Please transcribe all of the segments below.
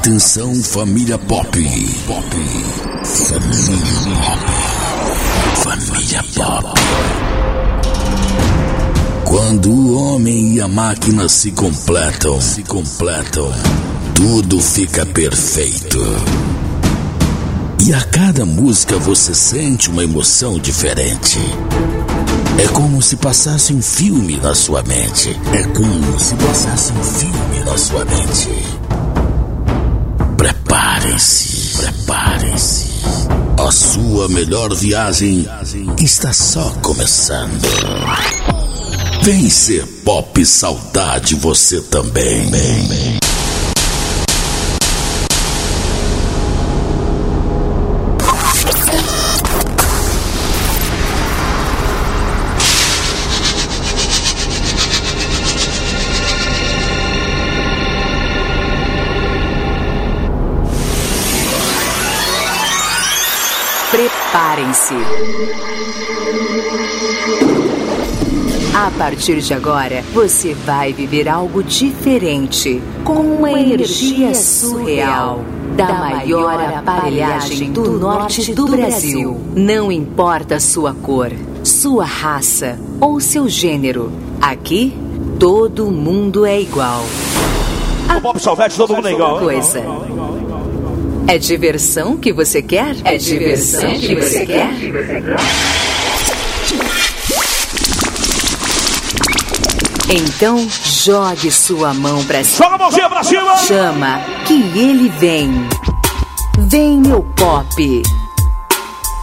Atenção família pop. Pop. Família pop. Família pop. Quando o homem e a máquina se completam, se completam, tudo fica perfeito. E a cada música você sente uma emoção diferente. É como se passasse um filme na sua mente. É como se passasse um filme na sua mente. Preparem-se, preparem-se. A sua melhor viagem está só começando. Vem ser pop saudade você também. Preparem-se. A partir de agora, você vai viver algo diferente, com uma energia surreal. Da maior aparelhagem do norte do Brasil. Não importa sua cor, sua raça ou seu gênero. Aqui, todo mundo é igual. O Pop Salvete, todo mundo é igual. Coisa. É diversão que você quer? É diversão que você quer? Então jogue sua mão pra cima. Joga a mãozinha pra cima. Chama que ele vem. Vem meu pop.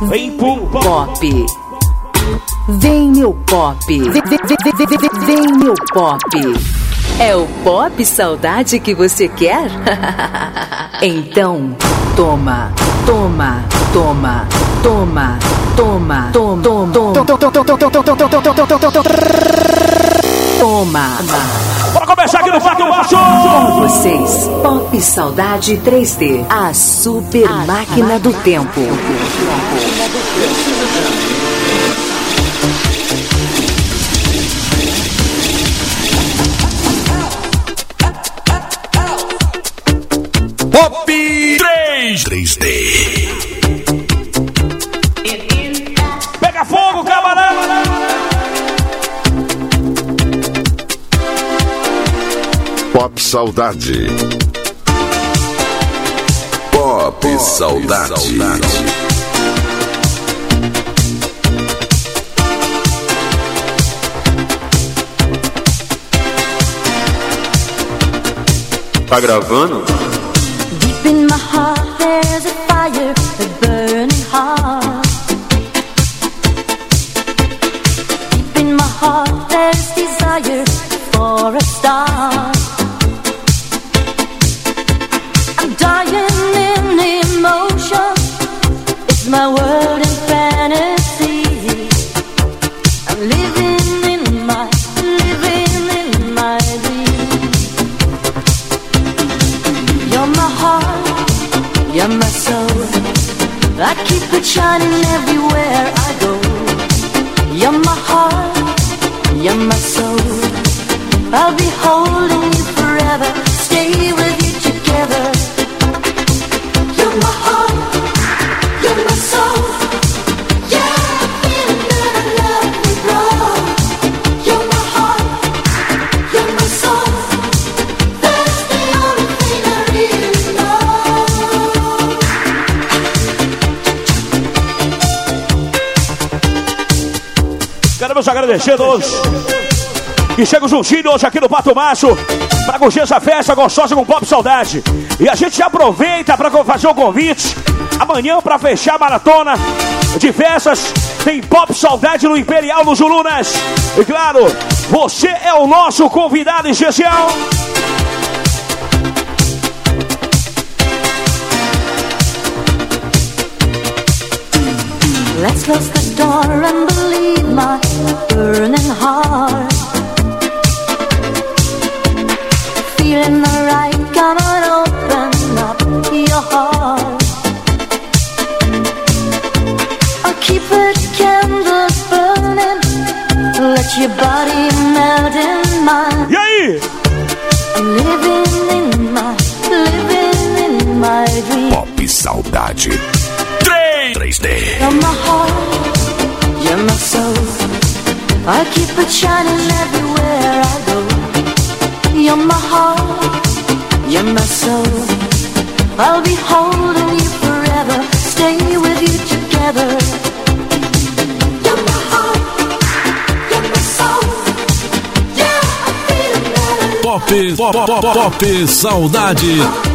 Vem pro pop. Vem meu pop. Vem, vem meu pop. É o pop saudade que você quer? então, toma, toma, toma, toma, toma, toma, toma, toma. Bora começar aqui no Fato Baixo. Com vocês, Pop Saudade 3D, a super máquina do tempo. Pop Saudade. Pop, Saudade. Tá gravando? Queremos agradecer a todos que chegam juntinho hoje aqui no Pato Macho para curtir essa festa gostosa com Pop Saudade. E a gente aproveita para fazer o convite amanhã para fechar a maratona de festas. Tem Pop Saudade no Imperial nos Julunas. E claro, você é o nosso convidado especial. Let's close the door and believe my burning heart. Feeling the right, come on, open up your heart. I'll keep the candles burning. Let your body melt in mine. E aí? I'm living in my, living in my dream. Pop Saudade. 3D. You're my heart, you're my soul. I keep it shining everywhere I go. You're my heart, you're my soul. I'll be holding you forever, stay with you together. You're my heart, you're my soul. Yeah, I feel it better. Pop, pop, pop, pop, saudade.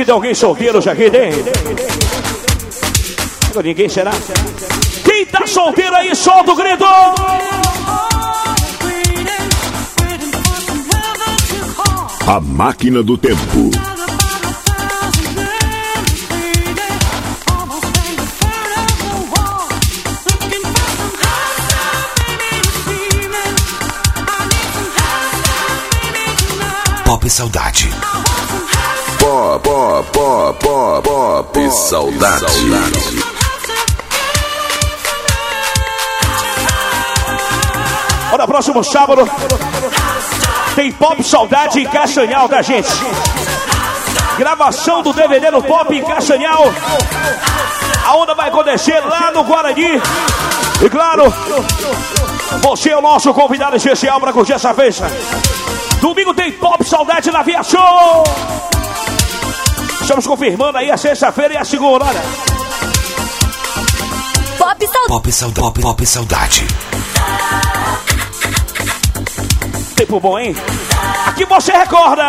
Que tem alguém solteiro já aqui? Tem? Não, Ninguém será? Quem tá solteiro aí, solta o grito! A máquina do tempo. Pop Saudade. Pop, pop, pop, pop, pop. Saudade. Olha, próximo sábado tem Pop Saudade em Castanhal, tá, gente? Gravação do DVD no Pop em Castanhal. A onda vai acontecer lá no Guarani. E claro, você é o nosso convidado especial para curtir essa festa. Domingo tem Pop Saudade na Via Show. Estamos confirmando aí a sexta-feira e a segunda, olha. Pop Saudade. Pop Saudade. Pop, pop Saudade. Tempo bom, hein? Aqui você recorda.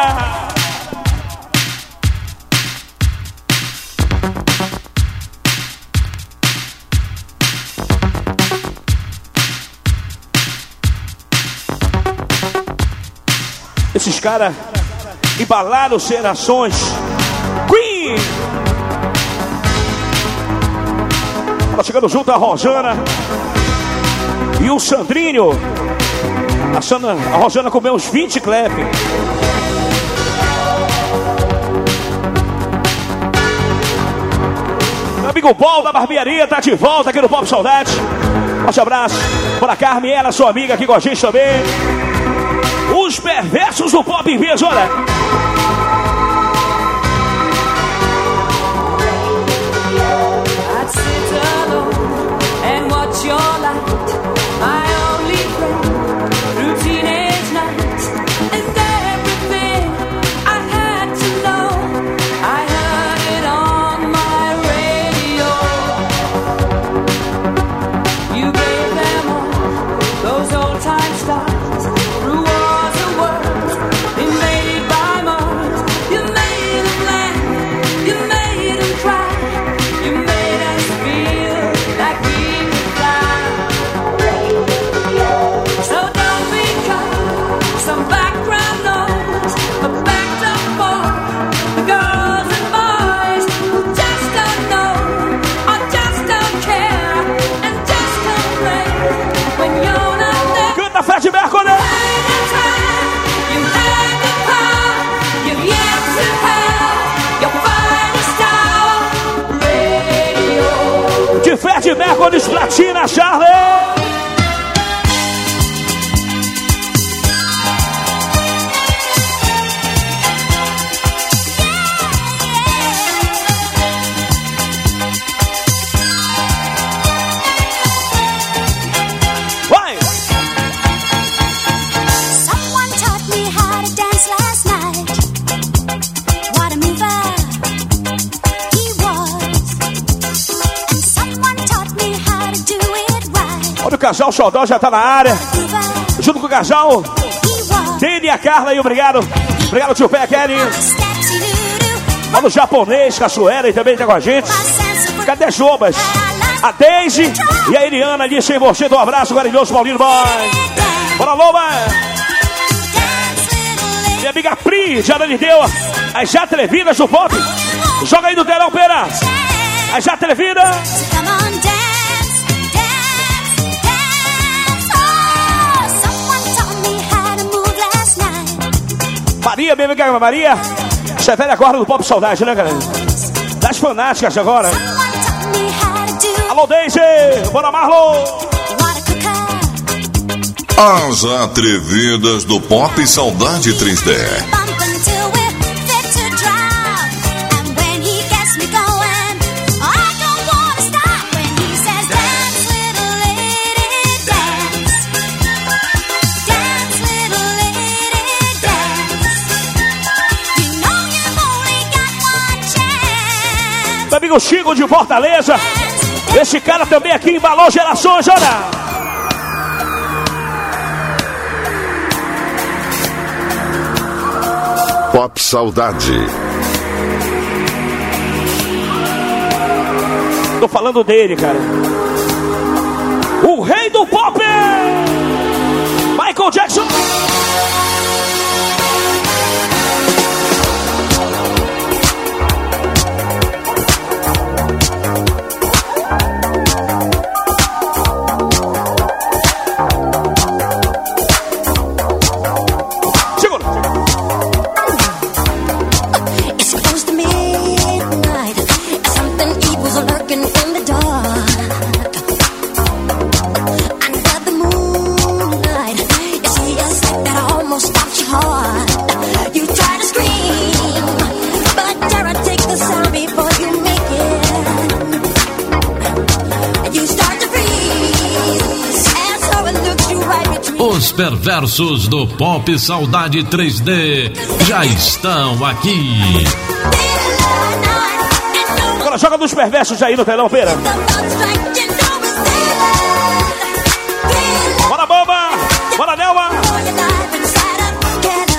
Esses caras embalaram gerações. Tá chegando junto a Rosana e o Sandrinho. A, Sandra, a Rosana comeu uns 20 clep. Meu amigo Paul da barbearia tá de volta aqui no Pop Saudade. Forte abraço para a Carmen, ela, sua amiga aqui com a gente também. Os perversos do Pop vez, olha. And Fred Mercury, Platina, Charlie. Casal Xodó já tá na área. Junto com o. Dene e a Carla aí, obrigado. Obrigado, tio Pé, Kelly. The steps he knew to Olha o japonês, Caçoeira aí também tá com a gente. Cadê as lobas? A Deise e a Eliana ali sem você. Um abraço, carinhoso, Paulinho Boy. Bora, loba! Minha amiga Pri, de Arana deu as já atrevidas do pop. Joga aí no telão, pera. As já atrevidas. Maria, minha amiga Maria. Essa é velha guarda do Pop Saudade, né, galera? Das fanáticas agora. Alô, Daisy. Bora, Marlon. As atrevidas do Pop Saudade 3D. Amigo Chico de Fortaleza. Esse cara também aqui embalou gerações, olha. Pop Saudade. Tô falando dele, cara. O rei do pop! Perversos do Pop Saudade 3D já estão aqui. Agora joga dos perversos aí no telão, pera. Bora, Boba! Bora, Nelma!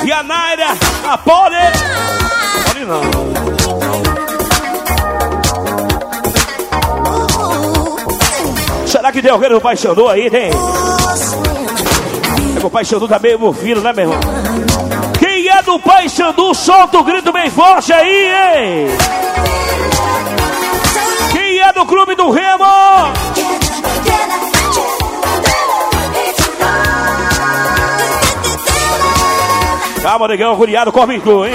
E a Naira, a Pole! Pole não. Será que tem alguém no Pai Xandu aí? Tem? O Pai Xandu tá meio movido, né, meu irmão? Quem é do Pai Xandu, solta o grito bem forte aí, hein? Quem é do Clube do Remo? Calma, negão, curiado, corre tu, hein?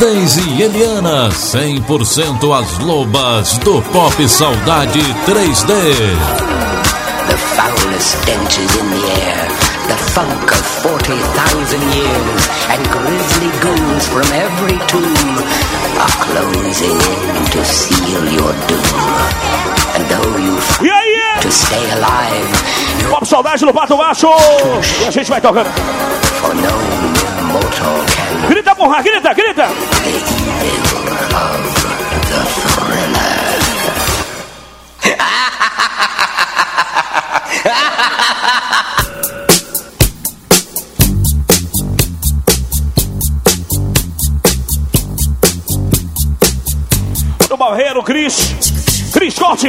Daisy e Eliana, 100% as lobas do Pop Saudade 3D. The foulest stench is in the air, the funk of 40,000 years, and grisly goons from every tomb are closing in to seal your doom. And though you E aí? to stay alive, Pop Saudade no Pato Macho! E a gente vai tocando. for no can Grita, grita. Do Barreiro, Cris. Cris Corte.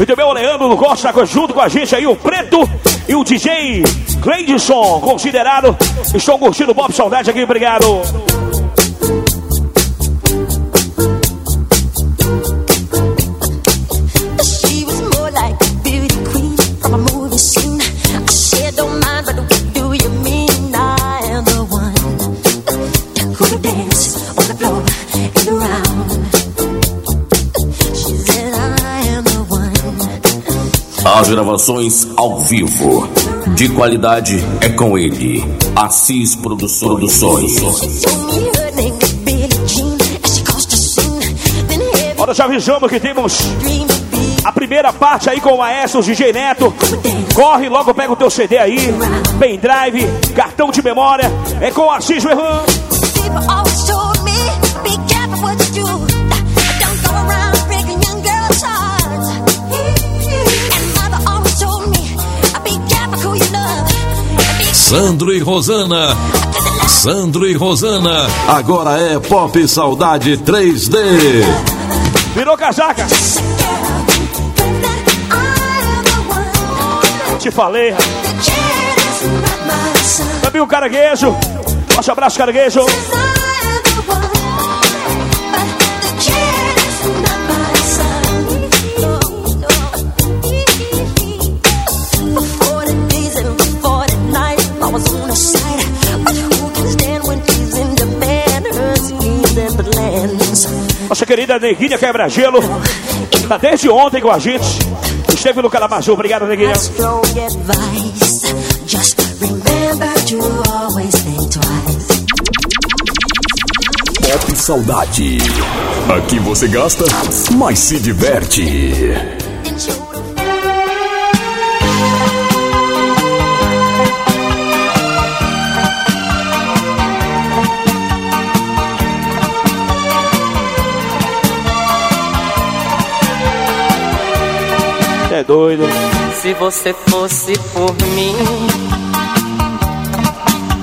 E também o Leandro Corte tá junto com a gente aí, o Preto e o DJ Gleidson, considerado. Estão curtindo o Pop Saudade aqui, obrigado. As gravações ao vivo. De qualidade é com ele. Assis Produ- Produções. Olha, já avisamos que temos a primeira parte aí com o Maestro DJ Neto. Corre logo, pega o teu CD aí. Pendrive, cartão de memória. É com o Assis Verran. People Sandro e Rosana. Sandro e Rosana. Agora é Pop Saudade 3D. Virou casaca. Te falei. Também o caranguejo. Forte abraço, caranguejo. Nossa querida Neguinha Quebra-Gelo. Tá desde ontem com a gente. Esteve no Calamaju. Obrigado, Neguinha. Pop Saudade. Aqui você gasta, mas se diverte. É doido. Se você fosse por mim,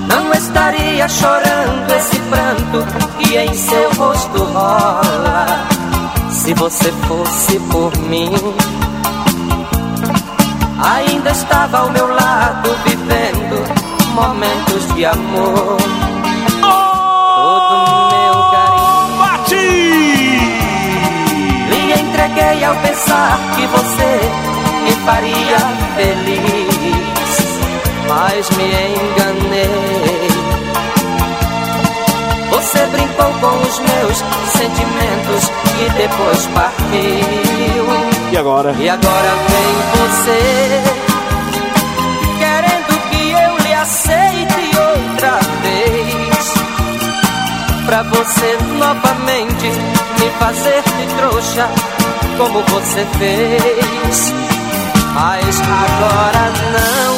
não estaria chorando esse pranto que em seu rosto rola. Se você fosse por mim, ainda estava ao meu lado vivendo momentos de amor. Entreguei ao pensar que você me faria feliz, mas me enganei. Você brincou com os meus sentimentos e depois partiu. E agora? E agora vem você, querendo que eu lhe aceite outra vez. Pra você novamente me fazer de trouxa, como você fez. Mas agora não,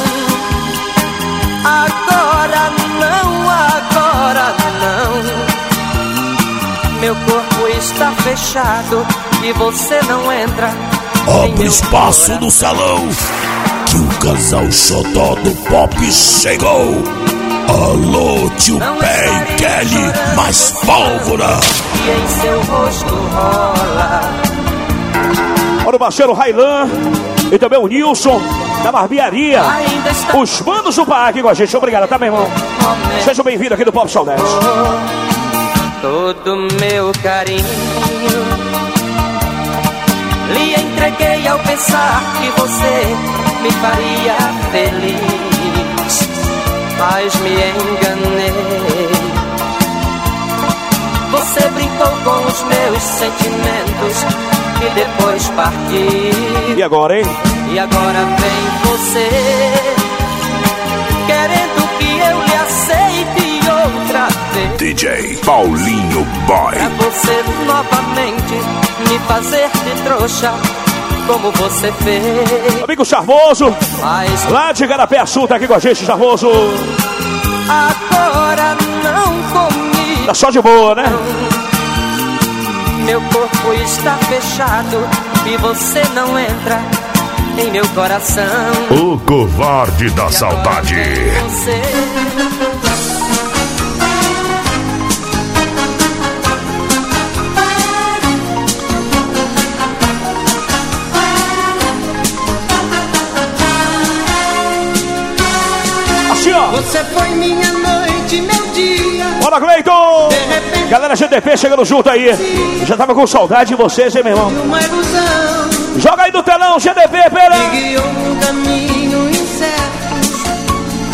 agora não, agora não. Meu corpo está fechado e você não entra. Abre espaço no salão que o casal xodó do pop chegou. Alô, tio Pé e Kelly, mais pólvora. E em seu rosto rola. Olha o parceiro Railan e também o Nilson da barbearia. Os manos do bar aqui com a gente. Obrigado, tá, meu irmão? Seja bem-vindo aqui do Pop Saudade. todo meu carinho. Lhe entreguei ao pensar que você me faria feliz, mas me enganei. Você brincou com os meus sentimentos e depois partiu. E agora, hein? E agora vem você, querendo que eu lhe aceite outra vez. DJ Paulinho Boy. Pra você novamente me fazer de trouxa, como você fez. Amigo Charmoso, Mas lá de Garapé Sul, tá aqui com a gente, Charmoso. agora não comigo. Tá só de boa, né? Meu corpo está fechado e você não entra em meu coração. O covarde da saudade. Você Assim, ó. Você foi minha noite, meu dia. Bora, Cleiton! Galera GDP chegando junto aí. Eu já tava com saudade de vocês, hein, meu irmão? Joga aí do telão, GDP, pera! guiou um caminho incerto,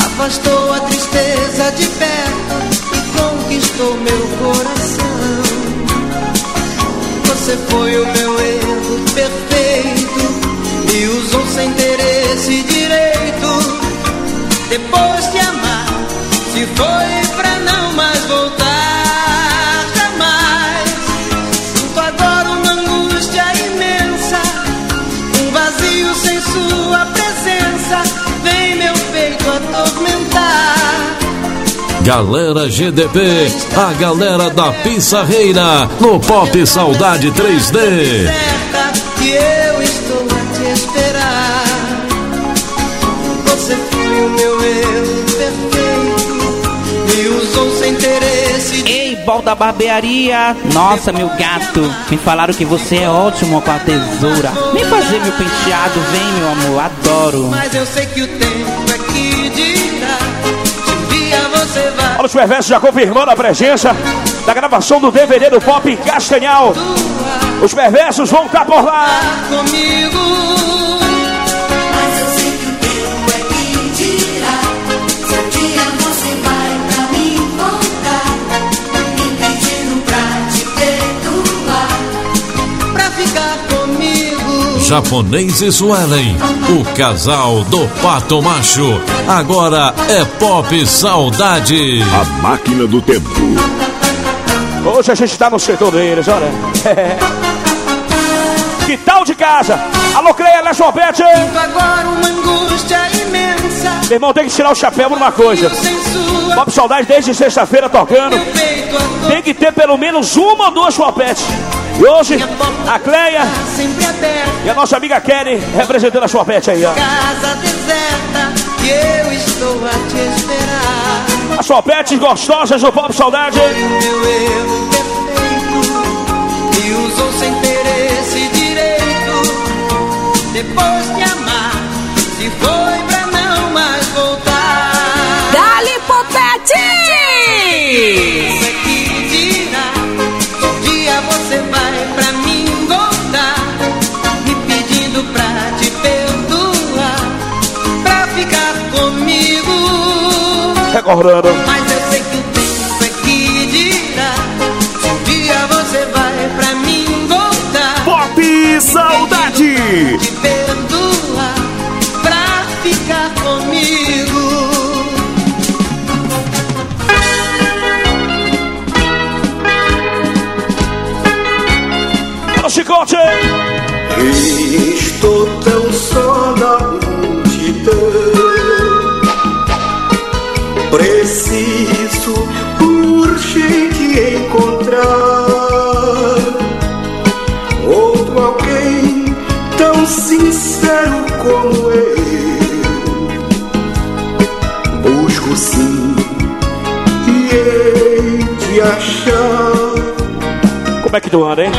afastou a tristeza de perto e conquistou meu coração. Você foi o meu erro perfeito, me usou sem interesse direito. Depois de amar, se foi Galera GDP, a galera da Pissarreira, no Pop Saudade 3D. Certa que eu estou a te esperar. Você foi o meu erro perfeito, me usou sem interesse. Ei, bol da barbearia! Nossa, meu gato! Me falaram que você é ótimo com a tesoura. Vem fazer meu penteado, vem, meu amor, adoro. Mas eu sei que o tempo é que Olha os perversos já confirmando a presença da gravação do DVD do Pop Castanhal. Os perversos vão estar por lá. o. Japonês e Suelen, o casal do Pato Macho. Agora é Pop Saudade. A máquina do tempo. Hoje a gente tá no setor deles, olha. que tal de casa? Alô, agora uma angústia imensa. Meu irmão, tem que tirar o chapéu por uma coisa. Pop Saudade desde sexta-feira tocando. Tem que ter pelo menos uma ou duas chopetes. E hoje, a Cleia aberta. e a nossa amiga Kelly representando a chopete aí, ó. Casa deserta. Eu estou a te esperar. As chopetes gostosas do Pop Saudade. Foi o meu erro perfeito. Me usou sem interesse direito. Depois de amar, se foi Recordando. Mas eu sei que o tempo é que dirá. Se um dia você vai pra mim voltar, Pop Saudade! te perdoar, pra ficar comigo. Olha o chicote! Estou tão só na multidão. Como eu. Busco sim e hei de achar. Como é que tu anda, hein?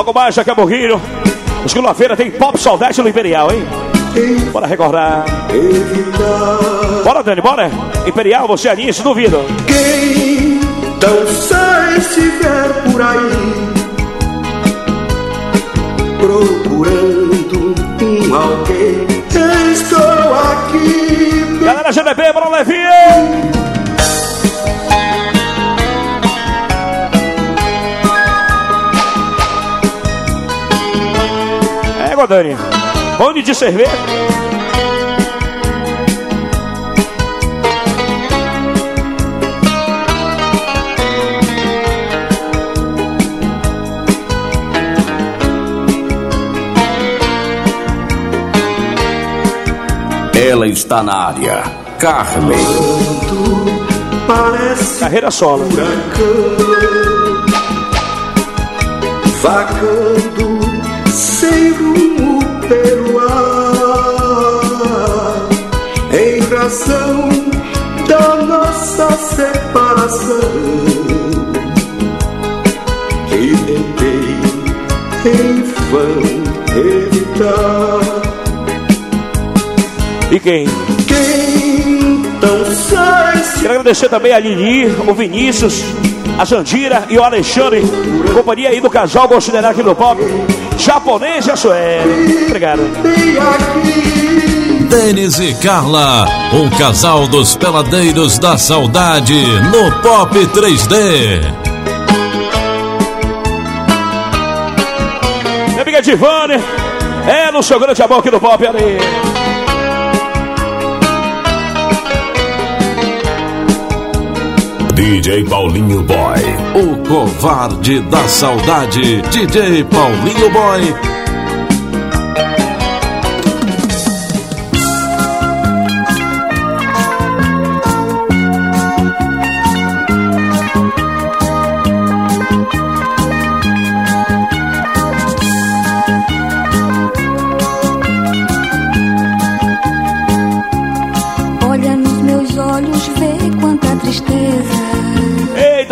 Logo mais, aqui é Morrinho. Segunda-feira tem Pop Saudade no Imperial, hein? Bora recordar. Bora, Dani, bora. Imperial, você é nisso, duvido. quem tão só estiver por aí procurando um alguém. Estou aqui. Galera GDB, bora Levinho! Égua, Dani. Onde de cerveja? Ela está na área. Carmen. Parece Carreira solo. furacão, vão evitar. E quem? Quem tão sai Quero agradecer também a Lili, o Vinícius, a Jandira e o Alexandre. Companhia aí do casal considerado aqui no pop. Japonês e a Sueli. Obrigado. Denis e Carla, o casal dos peladeiros da saudade no Pop 3D. Minha amiga Divane. É no seu grande amor aqui no Pop ali. DJ Paulinho Boy, o covarde da saudade. DJ Paulinho Boy.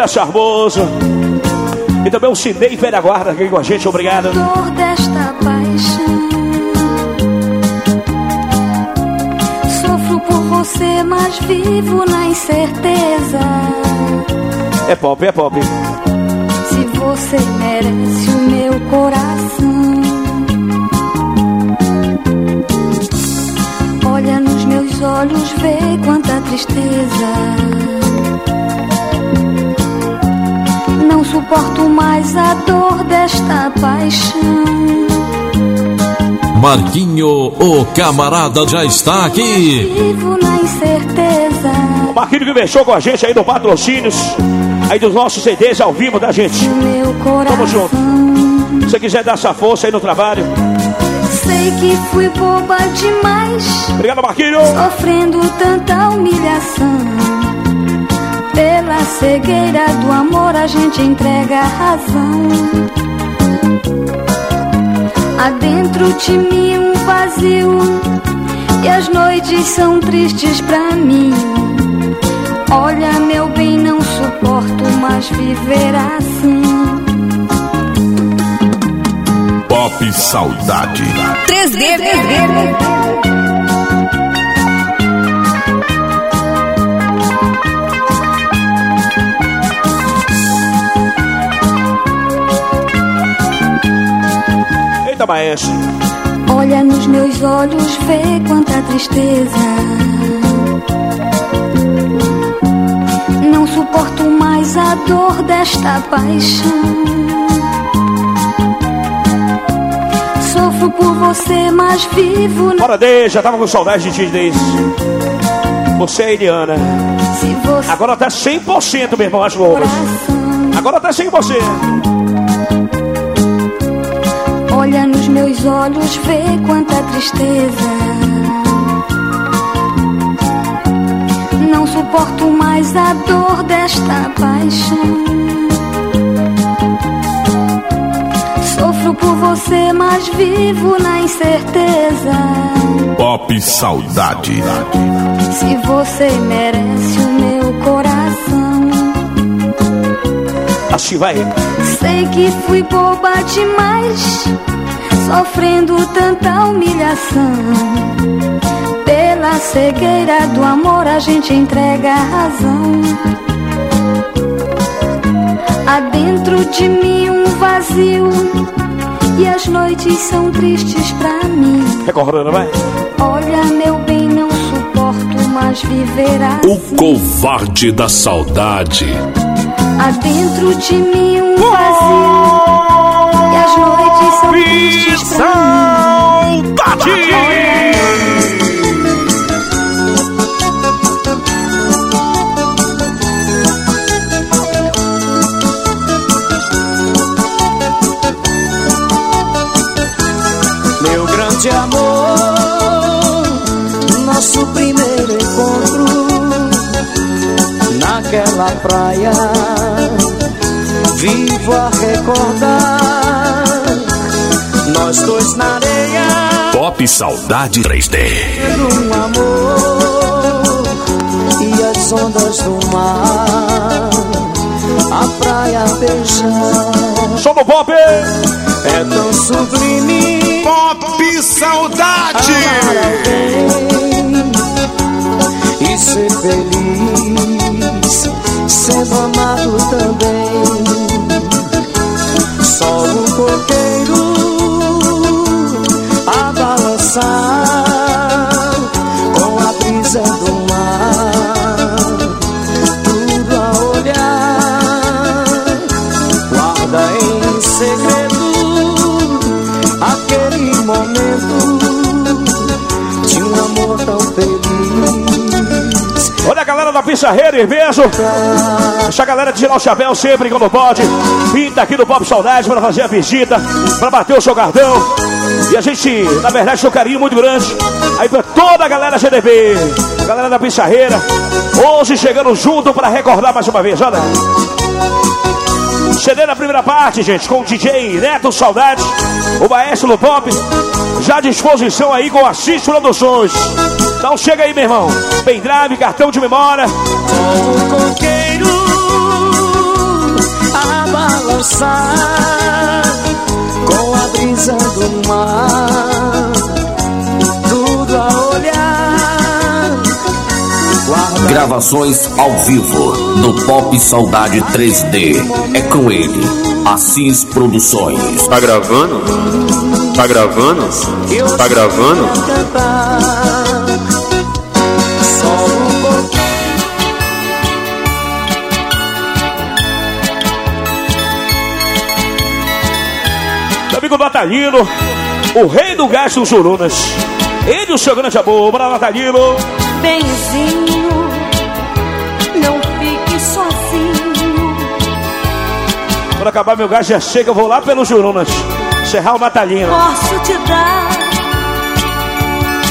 Charmoso. E também o Cinei Velha Guarda aqui com a gente, obrigado. Dor desta paixão. Sofro por você, mas vivo na incerteza. É pop, é pop. Se você merece o meu coração. Olha nos meus olhos, vê quanta tristeza. Suporto mais a dor desta paixão. Marquinho, o camarada já está aqui. Vivo na incerteza. O Marquinhos que mexeu com a gente aí do patrocínios. Aí dos nossos CDs ao vivo da gente. Meu coração. Tamo junto. Se você quiser dar essa força aí no trabalho. Sei que fui boba demais. Obrigado, Marquinhos. Sofrendo tanta humilhação cegueira do amor a gente entrega a razão. Adentro de mim um vazio e as noites são tristes pra mim. Olha, meu bem, não suporto mais viver assim. Pop Saudade 3D, 3D. 3D. Olha nos meus olhos, vê quanta tristeza. Não suporto mais a dor desta paixão. Sofro por você, mas vivo. Bora, deixa, tava com saudade de ti, desde. Você é Eliana. Você Agora tá 100%, meu irmão, as loucas. Agora tá 100%. Meus olhos, vê quanta tristeza. Não suporto mais a dor desta paixão. Sofro por você, mas vivo na incerteza. Pop Saudade. Se você merece o meu coração. Assim vai. Sei que fui boba demais, sofrendo tanta humilhação. Pela cegueira do amor, a gente entrega a razão. Há dentro de mim um vazio, e as noites são tristes pra mim. Olha, meu bem, não suporto mais viver assim. O covarde da saudade. Há dentro de mim um vazio E as noites pra mim Meu grande amor, nosso primeiro encontro naquela praia, vivo a recordar. Nós dois na areia, Pop Saudade 3D. um amor e as ondas do mar, a praia beijando. Som do Pop! É tão sublime. Pop Saudade. e ser feliz, sendo amado também. Só um coqueiro balançar galera da Pissarreira, Irveso. Deixa a galera tirar o chapéu sempre quando pode. Pinta aqui do Pop Saudade para fazer a visita, para bater o seu cartão. E a gente, na verdade, tem um carinho muito grande. Aí pra toda a galera GDB, galera da Pissarreira. Hoje chegando junto para recordar mais uma vez, olha. CD na primeira parte, gente, com o DJ Neto Saudade, o maestro do pop, já à disposição aí com a Assis Produções. Então chega aí, meu irmão. Pendrive, cartão de memória. O coqueiro a balançar com a brisa do mar, tudo a olhar. Gravações ao vivo do Pop Saudade 3D. É com ele, Assis Produções. Tá gravando? Tá gravando? Tá gravando? Natalino, o rei do gás dos Jurunas. Ele, o seu grande amor, para Natalino. Benzinho, não fique sozinho. Quando acabar meu gás, já chega, eu vou lá pelos Jurunas. Serrar o Natalino. Posso te dar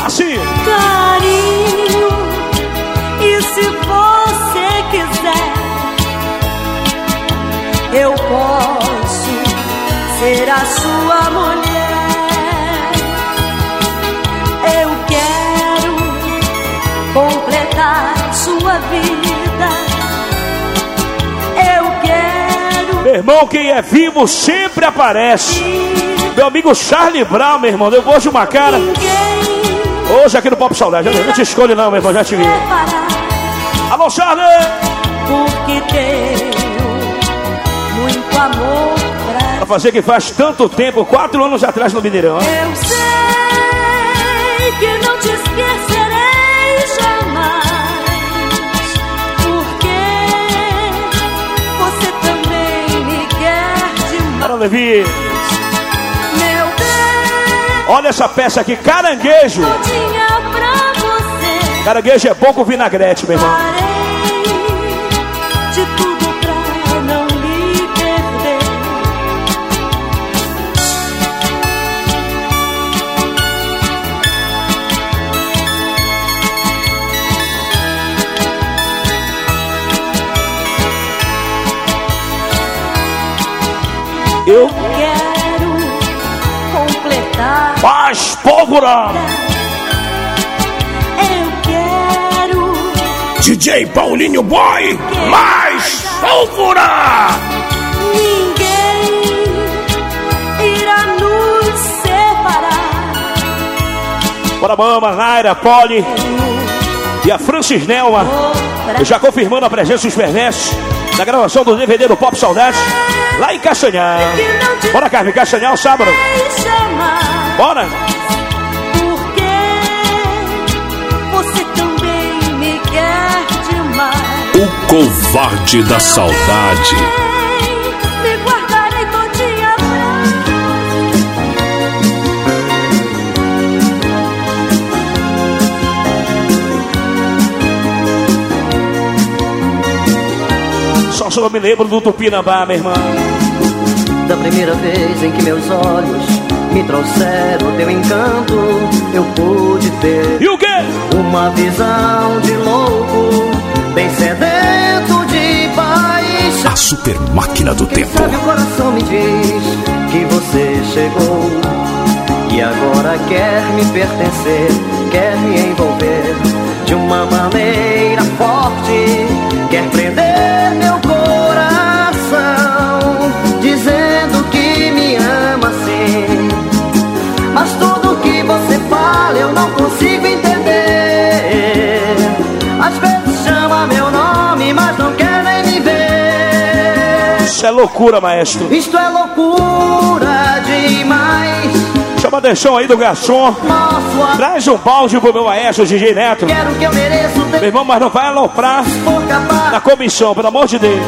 Assim, carinho. E se você quiser, eu posso ser a sua meu irmão, quem é vivo sempre aparece. Meu amigo Charlie Brown, meu irmão, deu gosto de uma cara. Hoje aqui no Pop Saudade. Eu não te escolho, não, meu irmão, já te vi. Alô, Charlie! porque tenho muito amor pra Pra fazer que faz tanto tempo, quatro anos atrás no Mineirão. Eu sei que não te esquecerei Levi. Olha essa peça aqui, caranguejo. Caranguejo é bom com vinagrete, meu irmão. Eu quero completar. Mais pólvora! Eu quero DJ Paulinho Boy, mais pólvora! ninguém irá nos separar. Bora, Mama, Naira, Poli e a Francis Nelma. Já confirmando a presença dos perversos na gravação do DVD do Pop Saudade, lá em Castanhal. Bora, Carmen, Castanhal, sábado. Bora! porque você também me quer demais. O covarde da saudade. Me guardarei todinha Só só me lembro do Tupinambá, meu irmão. Da primeira vez em que meus olhos me trouxeram teu encanto, eu pude ter. E o quê? Uma visão de louco, bem sedento de paixão. A super máquina do Quem tempo. sabe o coração me diz que você chegou e agora quer me pertencer, quer me envolver de uma maneira forte, quer prender meu não consigo entender. Às vezes chama meu nome, mas não quer nem me ver. Isso é loucura, maestro. Isto é loucura demais. Chama atenção aí do garçom. Traz um balde pro meu maestro, DJ Neto. Quero que eu mereço Meu irmão, mas não vai aloprar na comissão, pelo amor de Deus.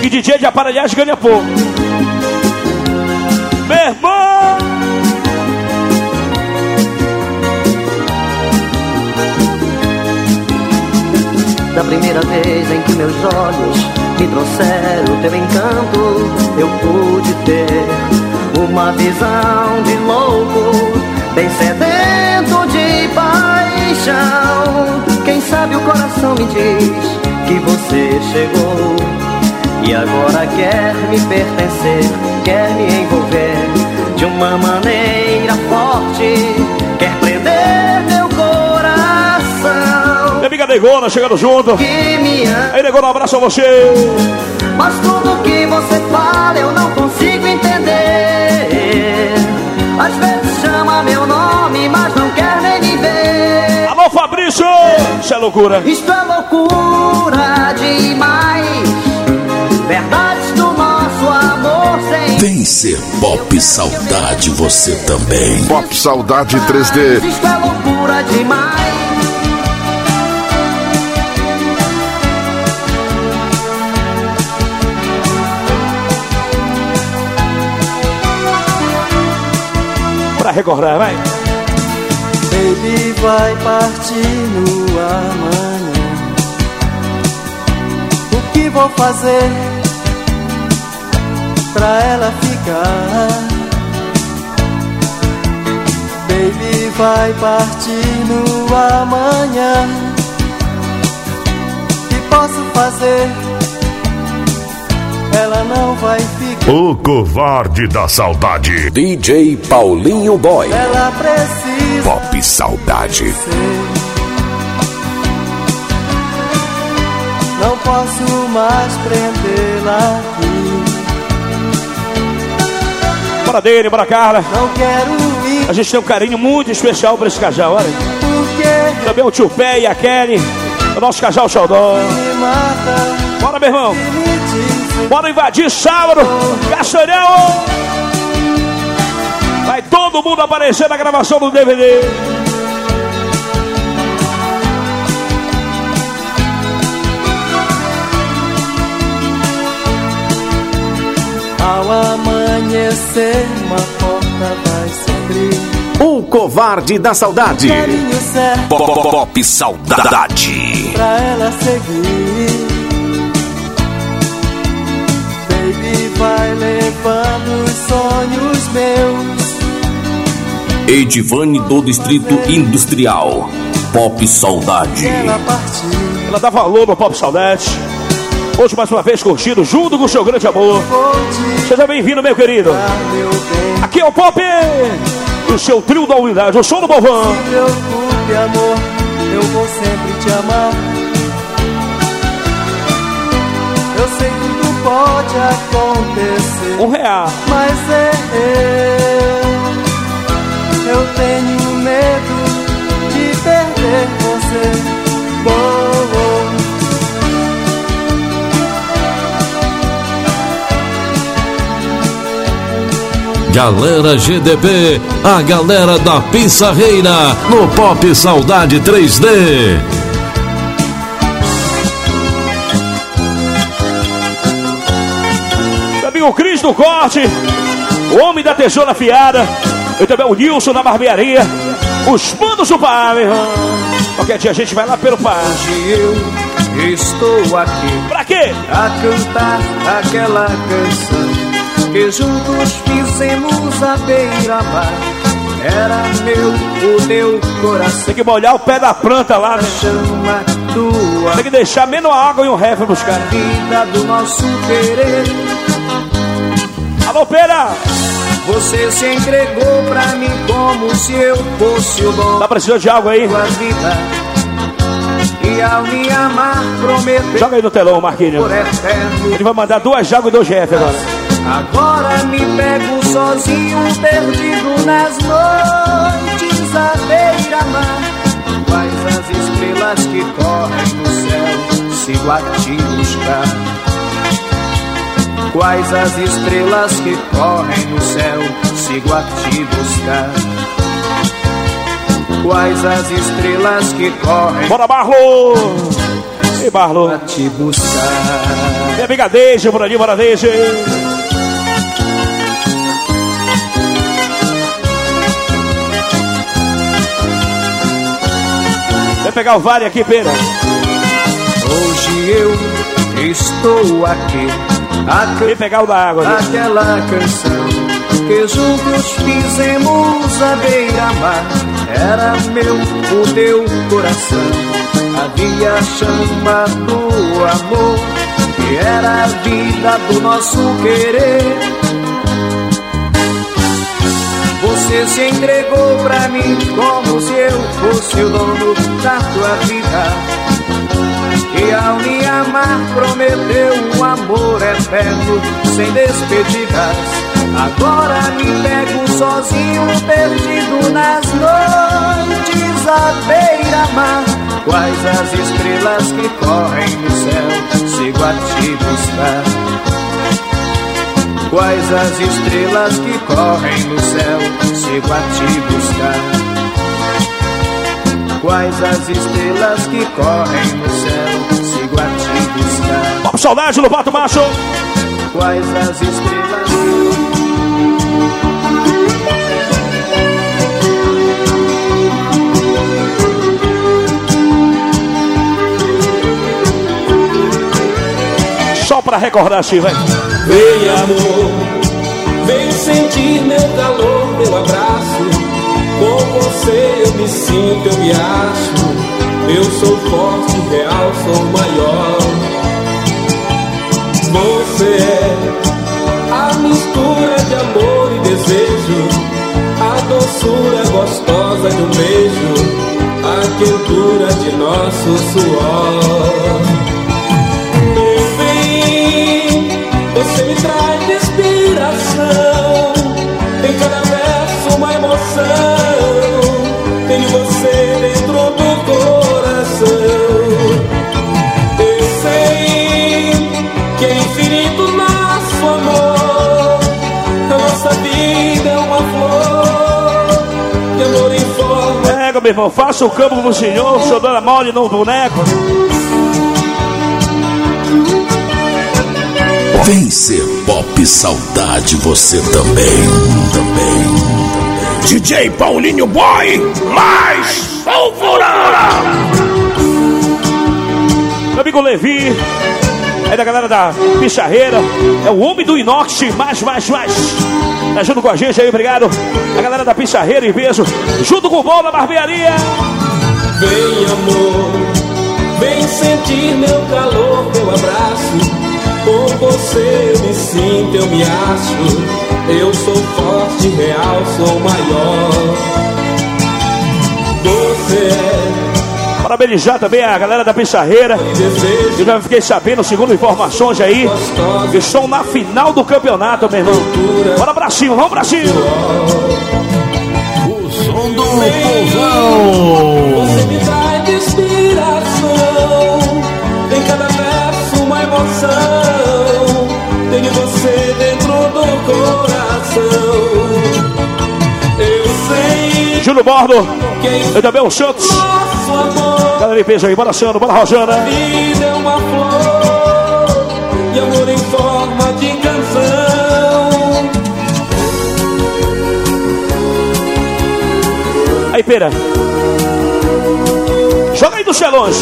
Que DJ de aparelhagem ganha pouco. Meu irmão! Que meus olhos me trouxeram teu encanto, eu pude ter uma visão de louco, bem sedento de paixão. Quem sabe o coração me diz que você chegou e agora quer me pertencer, quer me envolver de uma maneira Negona chegando junto. Aí, Negona, um abraço a você. Mas tudo que você fala eu não consigo entender. Às vezes chama meu nome, mas não quer nem me ver. Alô, Fabrício! Isso é loucura. Isto é loucura demais. Verdades do nosso amor sem. Vem ser pop saudade você também. Pop Saudade 3D. Isto é loucura demais. Recordar, vai. Baby vai partir no amanhã. O que vou fazer pra ela ficar? Baby vai partir no amanhã. O que posso fazer? Ela não vai ficar. O covarde da saudade. DJ Paulinho Boy. Ela precisa. Pop Saudade. Não posso mais prendê-la aqui. Bora dele, bora Carla. Não quero ir. A gente tem um carinho muito especial pra esse casal, olha. Porque Também o tio Pé e a Kelly. O nosso casal Xaldó. Bora, meu irmão. Bora invadir sábado. Castanhão. Vai todo mundo aparecer na gravação do DVD. Ao amanhecer, uma porta vai se abrir. O covarde da saudade. Caminho certo Pop Saudade. pra ela seguir. Vai levando os sonhos meus. Edivane do Distrito Industrial. Pop Saudade. Ela. Ela dá valor no Pop Saudade. Hoje, mais uma vez, curtindo junto com o seu grande amor. Seja bem-vindo, meu querido. Aqui é o Pop. O seu trio da unidade, o som do povão. Não se preocupe, amor. Eu vou sempre te amar. Eu sei que pode acontecer. Um real. Mas é eu, eu tenho medo de perder você. Oh, oh. Galera GDB, a galera da Pissarreira, no Pop Saudade 3D. O Cris do Corte. O Homem da Tesoura Fiada. E também o Nilson da Barbearia. Os manos do pai, meu irmão. Qualquer dia a gente vai lá pelo pai. Eu estou aqui Pra quê? a cantar aquela canção que juntos fizemos à beira-mar. Era meu, o meu coração. Tem que molhar o pé da planta lá, né? Chama tua Tem que deixar menos água e um refri pros caras. vida do nosso querer. Alô, Pera! Você se entregou pra mim como se eu fosse o dono Tá precisando de água aí? E ao me amar, prometeu Joga aí no telão, Marquinhos. Ele vai mandar duas águas e dois refri agora. Agora me pego sozinho, perdido nas noites à beira-mar. Quais as estrelas que correm no céu, sigo a te buscar. Quais as estrelas que correm no céu, sigo a te buscar. Quais as estrelas que correm Bora, Marlon! Ei, Marlon. a te buscar. Amiga Deise, por ali, bora, Deise. Vai pegar o vale aqui, Pera. Hoje eu Estou aqui Vem pegar o da água. né? Aquela canção que juntos fizemos à beira-mar Era meu, o teu coração Havia a chama do amor Que era a vida do nosso querer Você se entregou pra mim como se eu fosse o dono da tua vida e ao me amar prometeu um amor eterno sem despedidas. Agora me pego sozinho perdido nas noites à beira-mar. Quais as estrelas que correm no céu sigo a te buscar. Quais as estrelas que correm no céu sigo a te buscar Quais as estrelas que correm no céu sigo a te buscar Pop Saudade no Pato Macho. Quais as estrelas Só pra recordar vai. Vem amor, vem sentir meu calor, meu abraço. Com você eu me sinto, eu me acho. Eu sou forte, real, sou maior. Você é a mistura de amor e desejo. A doçura gostosa de um beijo. A quentura de nosso suor. Enfim, você me traz inspiração. Em cada verso meu irmão, faça o campo pro senhor, o senhor dando mole no boneco. Vem ser pop saudade você também, também. DJ Paulinho Boy, mais pólvora! Meu amigo Levi, é da galera da Picharreira, é o homem do inox, mais, mais, mais. Tá junto com a gente aí, obrigado. A galera da Picharreira e beijo, junto com o Bom da Barbearia. Vem amor, vem sentir meu calor, meu abraço. Com você eu me sinto, eu me acho. Eu sou forte, real, sou maior. Você é Parabenizar também a galera da Pissarreira. Eu já fiquei sabendo, segundo informações aí, que estão na final do campeonato, meu irmão. Bora pra cima, vamos pra cima. O som do Você me traz inspiração. Em cada verso uma emoção. Tenho você dentro do coração. Eu sei Júlio Bordo, eu também o Santos. Nosso amor. Galera de peso aí, bora Sandro, bora Rosana. A vida é uma flor. E amor em forma de canção. Aí, pera. Joga aí do Celões.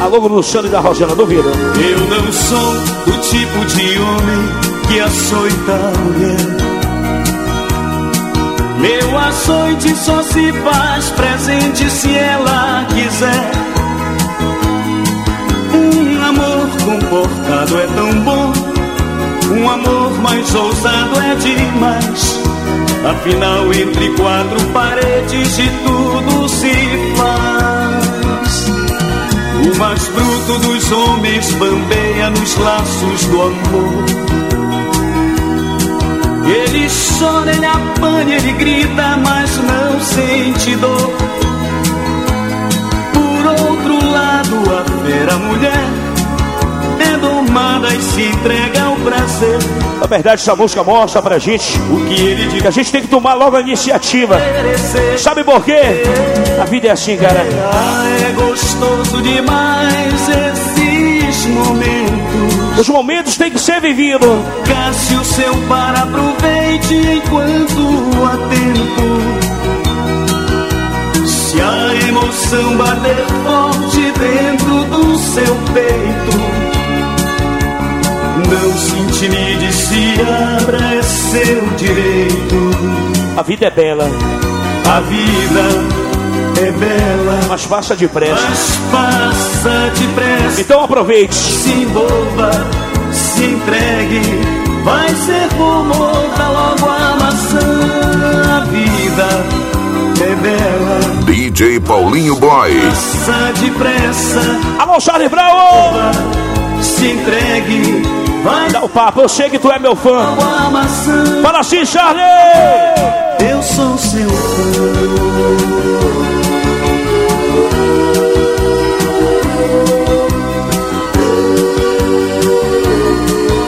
Alô, do Luciano e da Rosana, duvida. Eu não sou o tipo de homem que açoita a mulher. Meu açoite só se faz presente se ela quiser. Um amor comportado é tão bom, um amor mais ousado é demais. Afinal, entre quatro paredes de tudo se faz. O mais bruto dos homens bambeia nos laços do amor. Ele chora, ele apanha, ele grita, mas não sente dor. Por outro lado, a fera mulher é domada e se entrega ao prazer. Na verdade, essa música mostra pra gente O que ele que de a gente tem que tomar logo a iniciativa. Sabe por quê? A vida é assim, cara. Ah, é gostoso demais esses momentos. Os momentos têm que ser vividos. Cássio, seu par, aproveite enquanto há tempo. Se a emoção bater forte dentro do seu peito, Não se intimide, se abra, é seu direito. A vida é bela. A vida é bela. Mas passa depressa. Mas passa depressa. Então aproveite. Se envolva, se entregue. Vai ser bom, morda logo a maçã. A vida é bela. DJ Paulinho Boy. Passa depressa. Alô, Charlie Brown! Se entregue. Vai Dá o papo, eu sei que tu é meu fã. Fala assim, Charlie! Eu sou seu fã.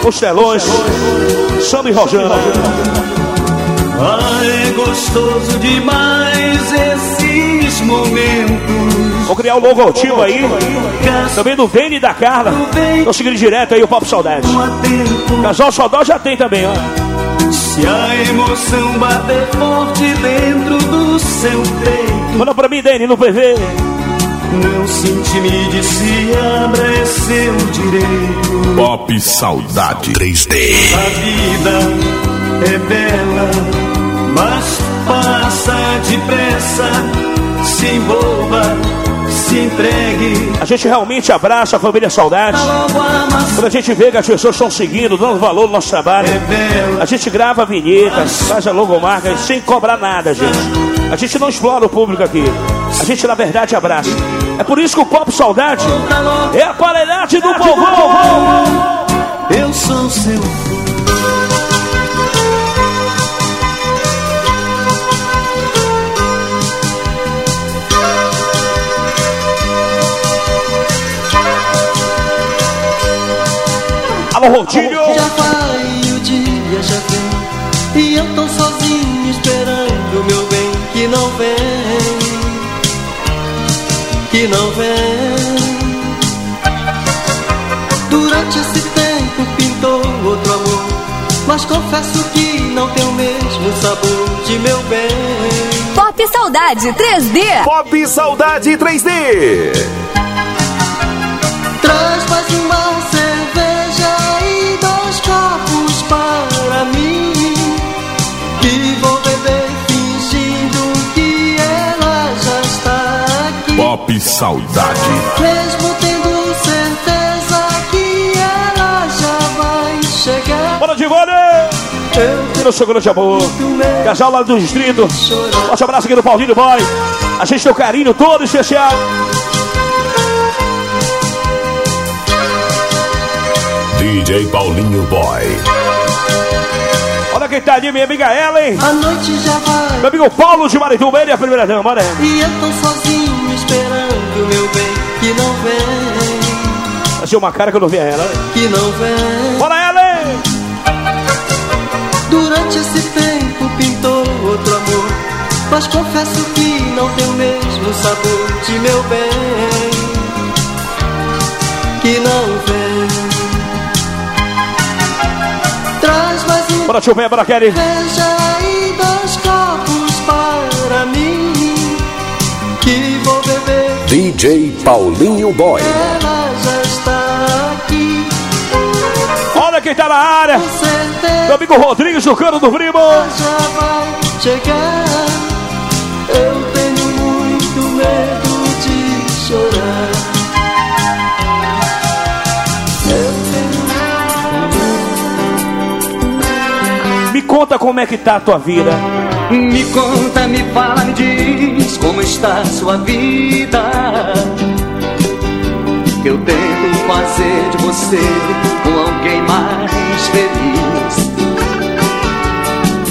Os telões, Samba e Rojão. Ah, é gostoso demais esses momentos. Vou criar o logotipo aí. Também do Vene e da Carla. Tô seguindo direto aí o Pop Saudade. Casal Xodó já tem também, ó. Se a emoção bater forte dentro do seu peito, Manda pra mim, Dani, no PV. Não se intimide, se abra, é seu direito. Pop Saudade 3D. A vida é bela, mas passa depressa. Se envolva, se entregue. A gente realmente abraça a família Saudade. Maçã Quando a gente vê que as pessoas estão seguindo, dando valor no nosso trabalho. é. A gente grava vinhetas, faz a logomarca sem cobrar nada, gente. A gente não explora o público aqui. A gente, na verdade, abraça. É por isso que o Pop Saudade é a qualidade do povão. Eu sou seu Alô, Rodinho! Já vai, o dia já vem E eu tô sozinho esperando meu bem que não vem Que não vem Durante esse tempo pintou outro amor Mas confesso que não tem o mesmo sabor de meu bem Pop Saudade 3D. Pop Saudade 3D. Traz mais uma Saudade. Mesmo tendo certeza que ela já vai chegar Bora de Vôlei! Eu No seu grande amor. Casal lá do distrito. Nosso abraço aqui do Paulinho Boy. A gente tem um carinho todo especial. DJ Paulinho Boy. Olha quem tá ali, minha amiga Ellen. A noite já vai Meu amigo Paulo de Marituba, ele é a primeira dama, olha. E eu tô sozinho que não vem Achei uma cara que eu não vi ela. Que não vem Bora, Ellen! Durante esse tempo pintou outro amor Mas confesso que não tem o mesmo sabor de meu bem Que não vem Traz mais um Bora, tio, vem, bora, Kelly. Veja aí DJ Paulinho Boy. Ela já está aqui Olha quem tá na área. Com certeza Meu amigo Rodrigues do Cano do Primo. já vai chegar. Eu tenho muito medo de chorar. Me conta como é que tá a tua vida. Me conta, me fala, me diz como está sua vida. Eu tento fazer de você com alguém mais feliz.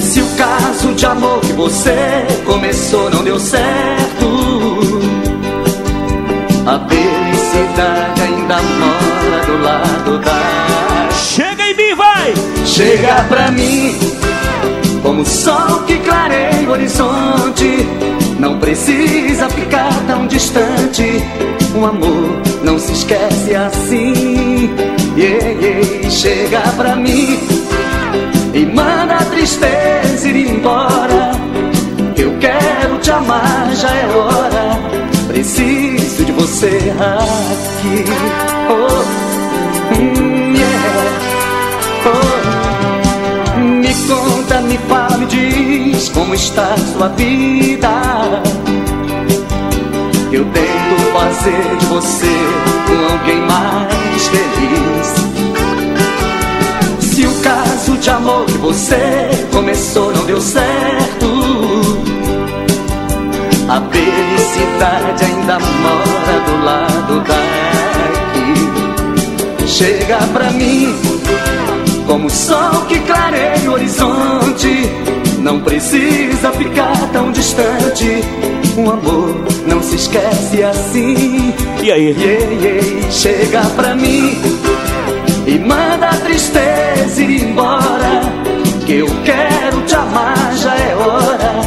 Se o caso de amor que você começou não deu certo, a felicidade ainda mora do lado da. Chega em mim, vai! Chega pra mim como o sol que clareia o horizonte. Não precisa ficar tão distante. O amor não se esquece assim. Yeah, yeah. Chega pra mim e manda a tristeza ir embora. Eu quero te amar, já é hora. Preciso de você aqui. Oh, hum, yeah. Oh, me conta, me fala, me diz como está sua vida. Eu tento fazer de você um alguém mais feliz. Se o caso de amor que você começou não deu certo, a felicidade ainda mora do lado daqui. Chega pra mim como o sol que clareia o horizonte. Não precisa ficar tão distante. O amor não se esquece assim. E aí? Yeah, yeah, chega pra mim e manda a tristeza ir embora. Que eu quero te amar, já é hora.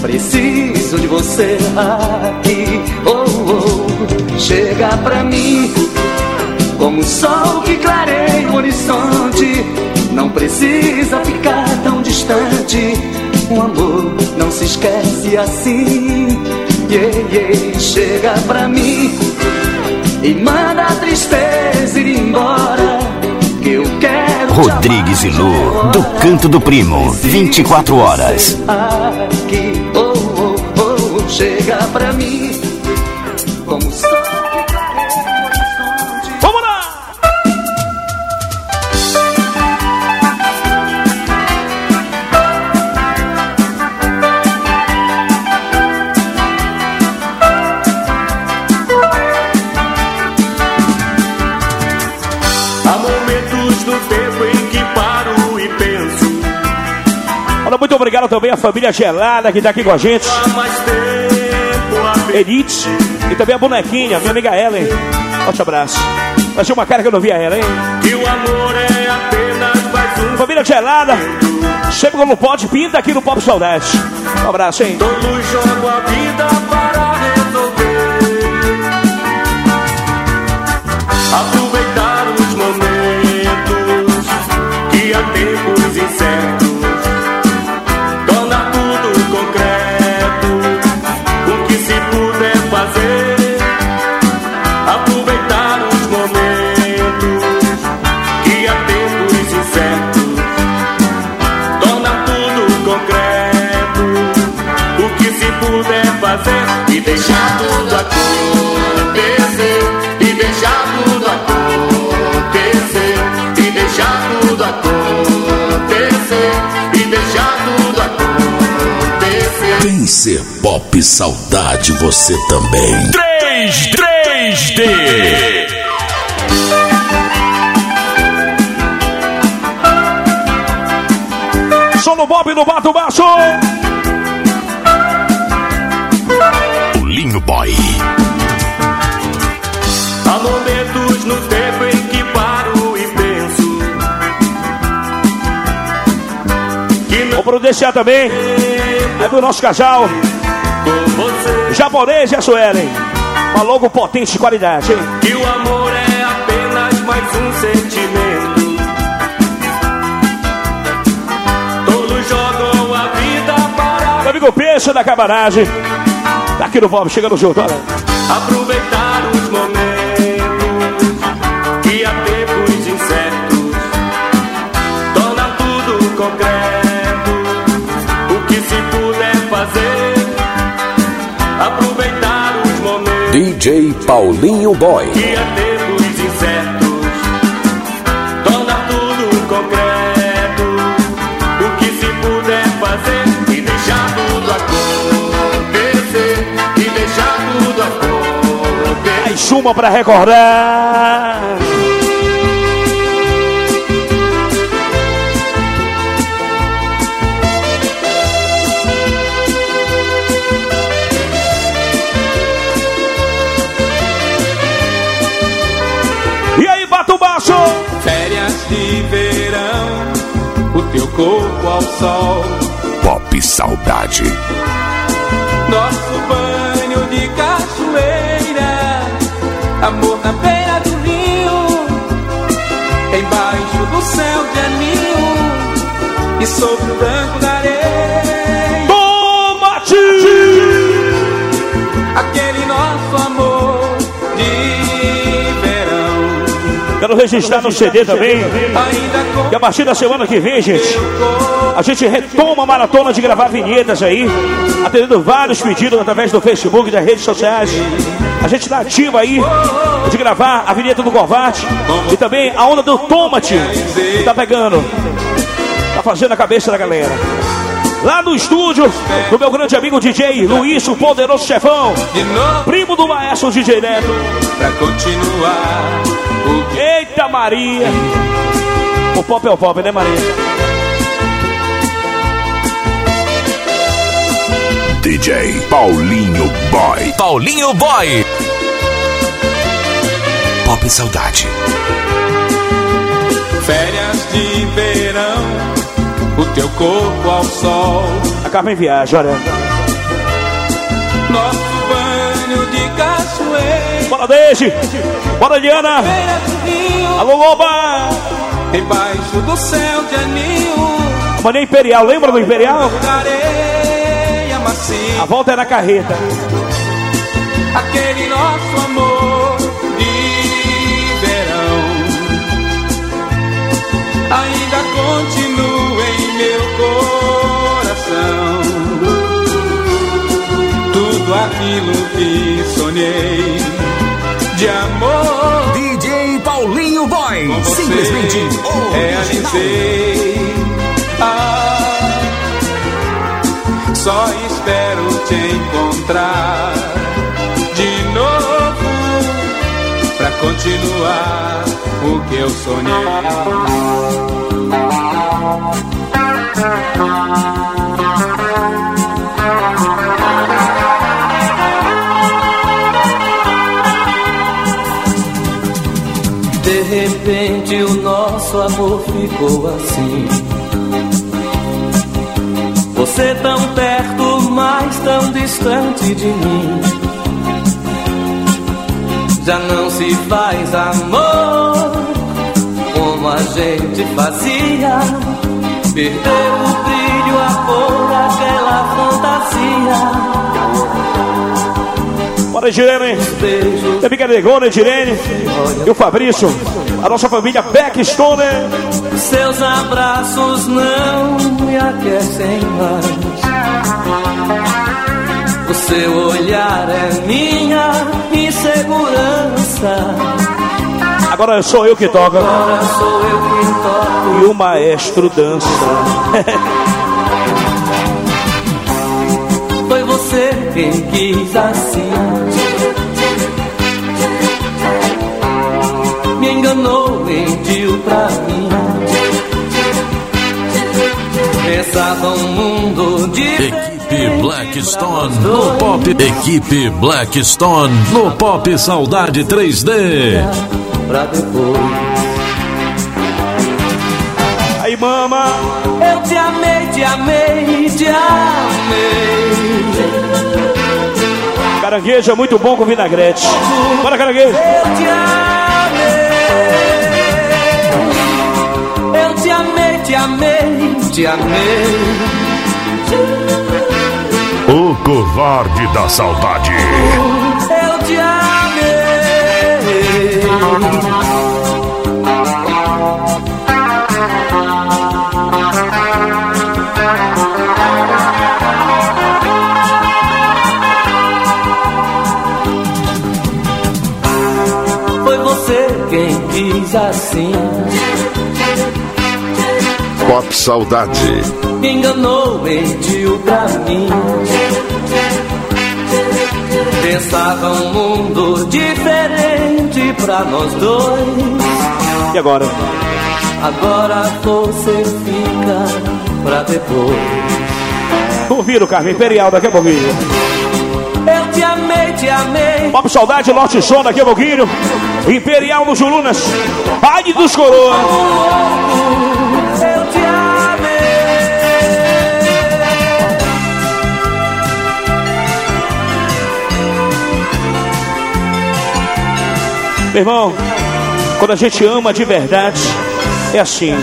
Preciso de você aqui. Oh, oh, chega pra mim como o sol que clareia o horizonte. Não precisa ficar tão distante. O amor não se esquece assim. Yeah, yeah, chega pra mim e manda a tristeza ir embora. Que eu quero Rodrigues e Lu, do Canto do Primo, 24 horas. aqui. Oh, oh, oh, chega pra mim como o Obrigado também à família Gelada que tá aqui com a gente. A. Edith e também a bonequinha, minha amiga Ellen. Forte abraço. Mas tinha uma cara que eu não via ela, hein? Que o amor é apenas mais um. Família Gelada, sempre quando pode, pinta aqui no Pop Saudade. Um abraço, hein? Todos jogam a vida para resolver. Aproveitar e deixar tudo acontecer. E deixar tudo acontecer. E deixar tudo acontecer. E deixar tudo acontecer. Vem ser pop saudade você também. 3, 3D. Som no Bob no Bato Baixo. O Linho Boy. Há momentos no tempo em que paro e penso que não Vou também. É do nosso casal. Japonês e a Suelen. Uma logo potente de qualidade, hein? Que o amor é apenas mais um sentimento. Todos jogam a vida para Meu amigo Peixe da Cabanagem. Aqui no Bob, chegando junto, olha. aproveitar os momentos que há tempos incertos. Tornar tudo concreto. O que se puder fazer. Aproveitar os momentos. DJ Paulinho Boy. Mais chuma pra recordar. E aí, Bato Baixo? Férias de verão, o teu corpo ao sol, Pop Saudade. nosso banho amor na beira do rio, embaixo do céu de anil e sobre o branco da areia. Tomate! Aquele nosso amor de verão. Quero registrar no CD também. E a partir da semana que vem, gente, a gente retoma a maratona de gravar vinhetas aí, atendendo vários pedidos através do Facebook e das redes sociais. A gente está ativa aí de gravar a vinheta do Corvate e também a onda do Tomate que tá pegando. Tá fazendo a cabeça da galera. Lá no estúdio do meu grande amigo DJ Luiz, o poderoso chefão, primo do maestro DJ Neto. Pra continuar Eita Maria! O pop é o pop, né Maria? DJ Paulinho Boy. Paulinho Boy. Pop Saudade. Férias de verão, o teu corpo ao sol. A Carmen viaja, olha. Nosso banho de cachoeira. Bora, Deise! Bora, Diana! Alô, Loba! Embaixo do céu de anil, Mania Imperial, lembra do Imperial? da areia macia. A volta é na carreta. Aquele nosso amor aquilo que sonhei de amor. DJ Paulinho Boy. Simplesmente original. realizei. Ah, só espero te encontrar de novo pra continuar o que eu De repente o nosso amor ficou assim. Você tão perto, mas tão distante de mim. Já não se faz amor como a gente fazia. Perdeu o brilho, a cor, aquela fantasia. Bora, Direne! Amiga Negona, Direne e o Fabrício, a nossa família Backstone. Seus abraços não me aquecem mais. O seu olhar é minha insegurança. Agora sou eu que toco. Agora sou eu quem toco. E o maestro dança. Foi você quem quis assim. Enganou, mentiu pra mim. Pensava um mundo de Equipe Blackstone no Pop. Equipe Blackstone no Pop Saudade 3D. pra depois. Aí, mama! Eu te amei, te amei, te amei. Caranguejo é muito bom com vinagrete. Bora, caranguejo! Eu te amei. Te amei, te amei. O covarde da saudade. Eu te amei. Foi você quem quis assim. Pop Saudade. Enganou, mentiu pra mim. Pensava um mundo diferente pra nós dois. E agora? Agora você fica pra depois. Ouviram, Carmen Imperial, daqui a pouquinho. Eu te amei, te amei. Pop Saudade, Norte Som, daqui a pouquinho. Imperial nos Julunas. Pai dos Coroas. Meu irmão, quando a gente ama de verdade, é assim.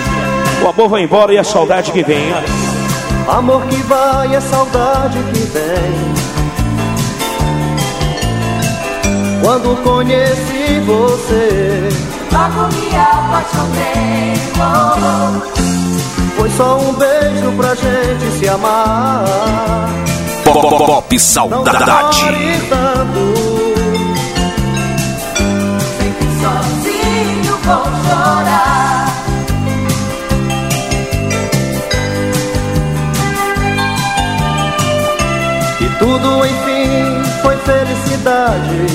O amor vai embora e a saudade que vem. olha. Amor que vai é saudade que vem. Quando conheci você, logo me apaixonei. Oh, oh. Foi só um beijo pra gente se amar. Pop, pop Não Saudade. demore felicidade.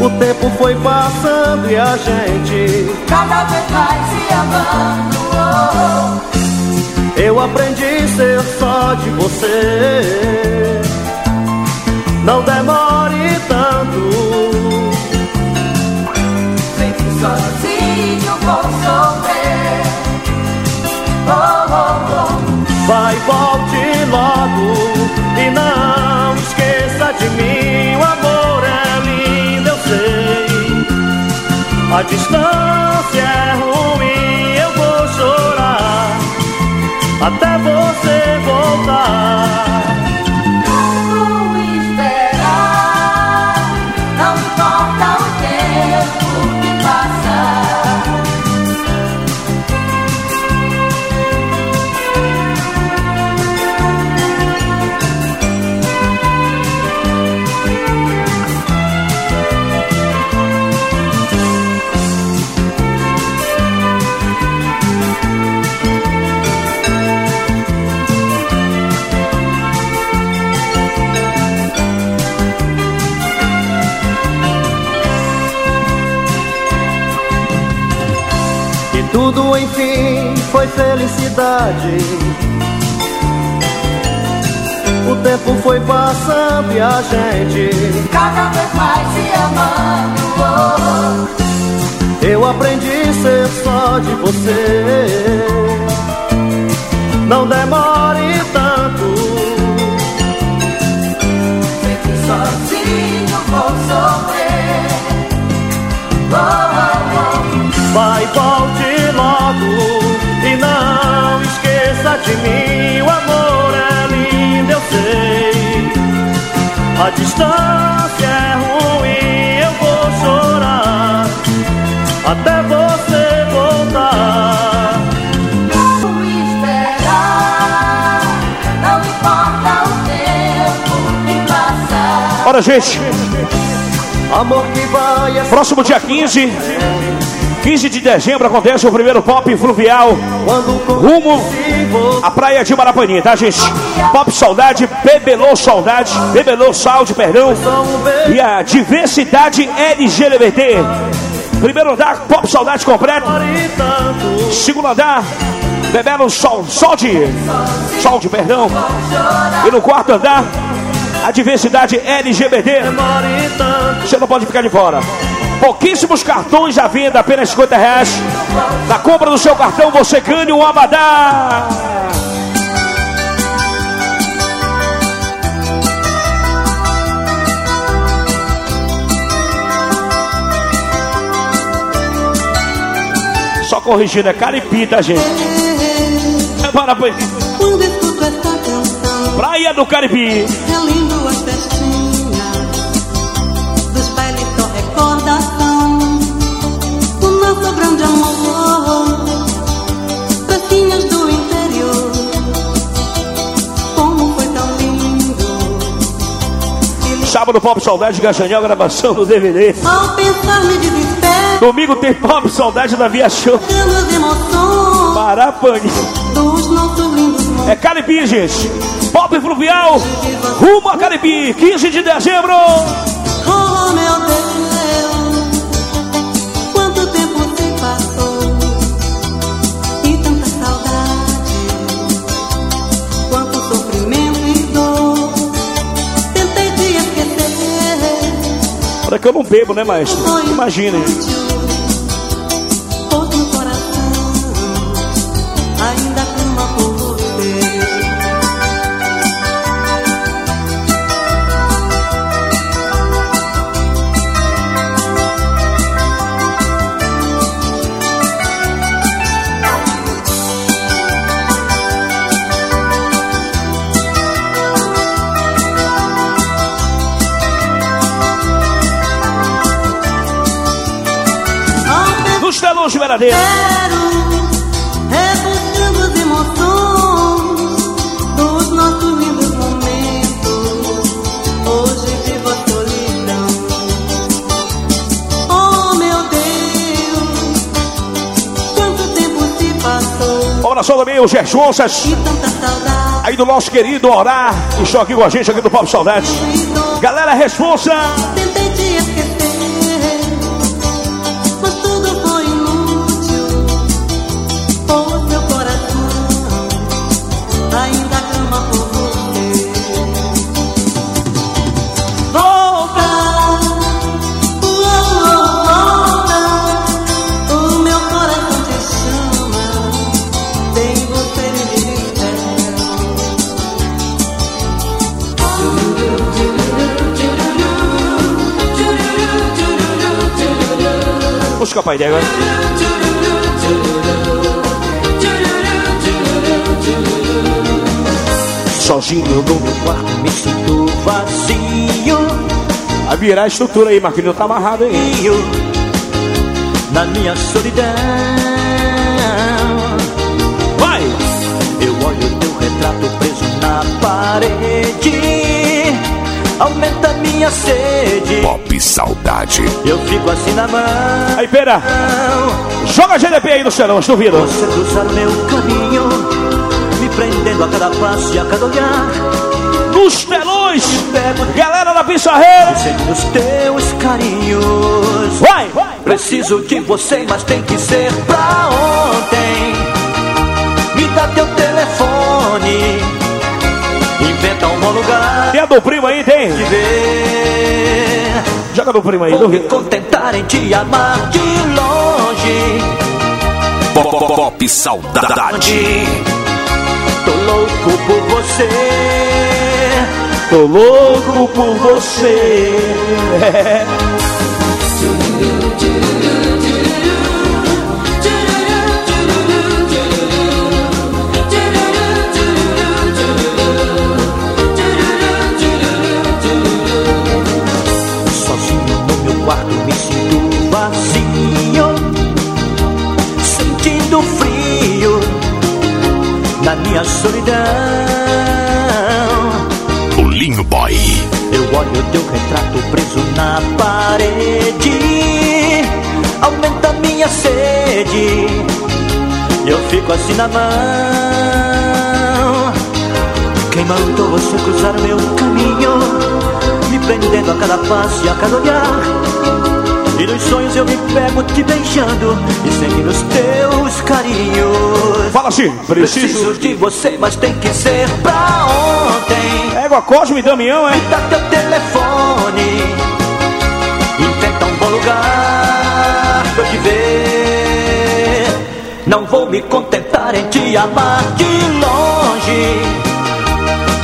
O tempo foi passando e a gente Cada vez mais se amando. Oh, oh. Eu aprendi a ser só de você. Não demore A distância é ruim, eu vou chorar. Até você tudo enfim foi felicidade. O tempo foi passando e a gente Cada vez mais se amando. Oh. Eu aprendi a ser só de você. Não demore A distância é ruim, eu vou chorar até você voltar. Vou esperar. Não importa o tempo que passar. Olha, gente, Amor que vai é próximo dia 15, 15 de dezembro acontece o primeiro Pop Fluvial rumo à praia de Marapanim, tá, gente? Pop Saudade, Bebelô Saudade, Bebelô Saúde, perdão, e a diversidade LGBT. Primeiro andar, Pop Saudade completo. Segundo andar, Bebelo Sol, Sol de, Sol de, perdão. E no quarto andar, a diversidade LGBT. Você não pode ficar de fora. Pouquíssimos cartões à venda, apenas 50 reais. Na compra do seu cartão você ganha um abadá. Corrigindo, é Caripi, tá, gente? É Marapanim. Quando escuto esta canção, Praia do Caribe. relindo as festinhas dos bailes com recordação. O nosso grande amor, festinhas do interior. Como foi tão lindo. Sábado Pop Saudade Gaxanel, gravação do DVD. Ao pensar me desespero, Domingo tem Pop Saudade da Via Show. momentos. É Caribe, gente. Pop Fluvial. Rumo a Caribe. 15 de dezembro. Oh meu Deus, quanto tempo se passou e tanta saudade, quanto sofrimento e dor. Tentei te esquecer, Olha que eu não bebo, né, maestro? Imagina. De Veradeiro. Rebuscando emoções dos nossos lindos momentos. Hoje vivo a solidão. Oh meu Deus, quanto tempo se passou. Um abração também, o Gerson Onças. Aí do nosso querido Orar, que estão aqui com a gente aqui do Pop Saudade. Galera, responsa! Busca pai dela. Sozinho no meu quarto me sinto vazio. Vai virar a estrutura aí, Marquinhos. Tá amarrado aí. Na minha solidão. Vai! Eu olho teu retrato preso na parede. Aumenta minha sede. Pop Saudade. Eu fico assim na mão. Aí, pera. Joga GDP aí no celão, duvido. Você cruzar meu caminho, me prendendo a cada passo e a cada olhar. Nos telões, galera da Pissarreira. Sem os teus carinhos. Vai! Preciso de você, mas tem que ser pra ontem. Me dá teu telefone. Bom lugar. Tem a do primo aí, tem? De ver. Joga do primo aí, Vou me duvido. contentar em te amar de longe. Pop, Pop Saudade. Tô louco por você. Tô louco por você. Na solidão. O Linho Boy. Eu olho teu retrato preso na parede, aumenta minha sede. Eu fico assim na mão. Quem mandou você cruzar meu caminho, me prendendo a cada passo e a cada olhar? E nos sonhos eu me pego te beijando e sentindo os teus carinhos. Fala assim, preciso. Preciso de você, mas tem que ser pra ontem. Égua Cosmo e Damião, hein? Dá teu telefone. Inventa um bom lugar pra eu te ver. Não vou me contentar em te amar de longe.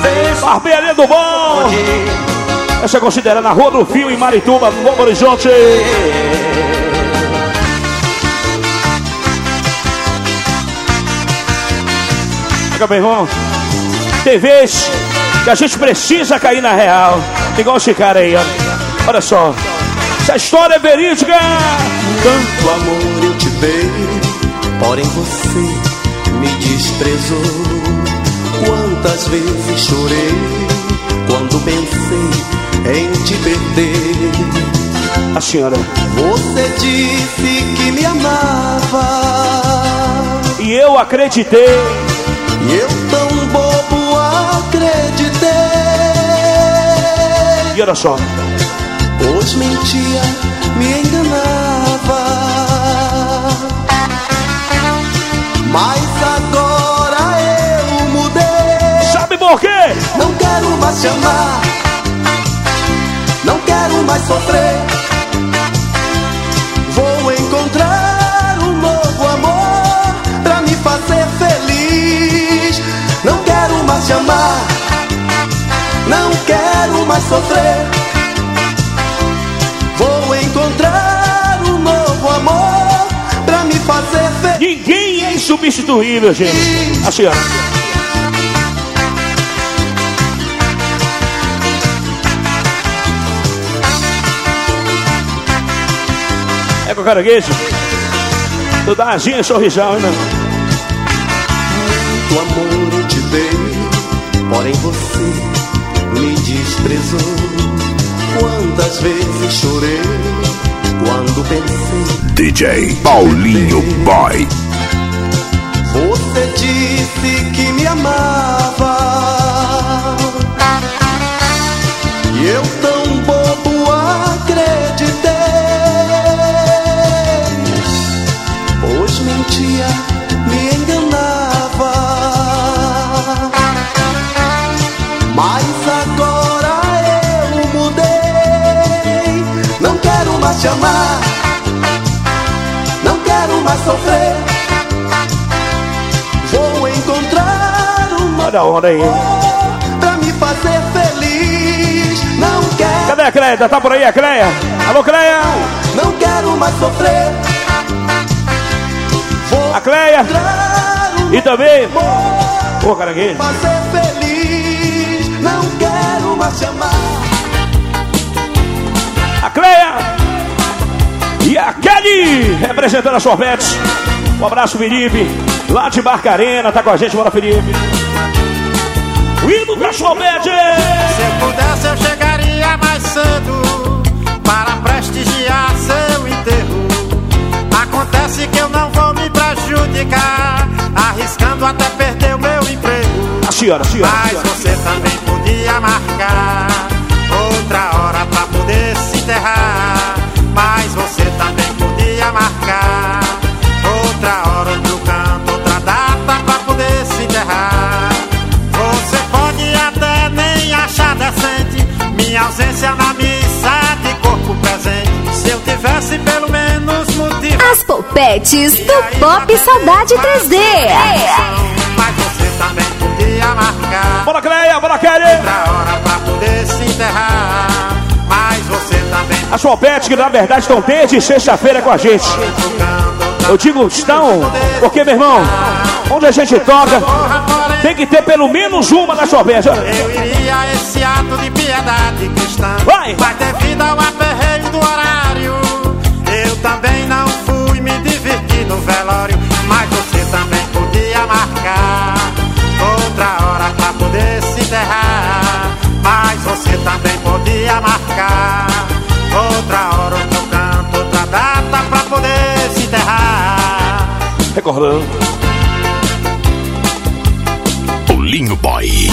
Vê se Barbearia do Bom. Essa é considerada a Rua do Fio em Marituba, Novo Horizonte. Pega, meu irmão. Tem vezes que a gente precisa cair na real. Igual esse cara aí, ó. Olha só. Essa história é verídica. Tanto amor eu te dei, porém você me desprezou. Quantas vezes chorei quando pensei em te perder. A senhora. Você disse que me amava E eu acreditei. E eu tão bobo acreditei. E olha só. Pois mentia, me enganava. Mas agora eu mudei. Sabe por quê? Não quero mais te amar. Não quero mais sofrer. Vou encontrar mais sofrer. Vou encontrar um novo amor pra me fazer feliz. Ninguém é insubstituível, gente. A senhora. É com caranguejo. Tu dá asinha, sorrisão, hein, meu? Muito amor eu te dei, porém você desprezou. Quantas vezes chorei quando pensei. DJ Paulinho Boy. Você disse que me amava. Te amar. Não quero mais sofrer. Vou encontrar uma Olha a onda aí. pra me fazer feliz. Não quero, Cadê a Cleia? Tá por aí a Cleia? Alô, Cleia? não quero mais sofrer. A Cleia? E também. Ô, caranguejo. Fazer feliz. Não quero mais te amar. A Cleia e a Kelly representando a Sorvete. Um abraço, Felipe. Lá de Barcarena, tá com a gente, bora, Felipe. O hino da Sorvete. Se eu pudesse, eu chegaria mais cedo para prestigiar seu enterro. Acontece que eu não vou me prejudicar, arriscando até perder o meu emprego. A senhora, a senhora. a Mas senhora. você também podia marcar As popetes do Pop Saudade 3D. Mas você também podia marcar. Bora, Cleia, bora, Kelly. Outra hora pra poder se enterrar. Mas você também A Sorvete, que na verdade estão desde sexta-feira com a gente. Eu digo estão, porque, meu irmão, onde a gente toca, tem que ter pelo menos uma na Sorvete. Eu iria a esse ato de piedade cristã. Vai. Mas devido ao aperreio do horário, eu também não no velório. Mas você também podia marcar outra hora pra poder se enterrar. Mas você também podia marcar outra hora, outro canto, outra data pra poder se enterrar. Recordando. Paulinho Boy.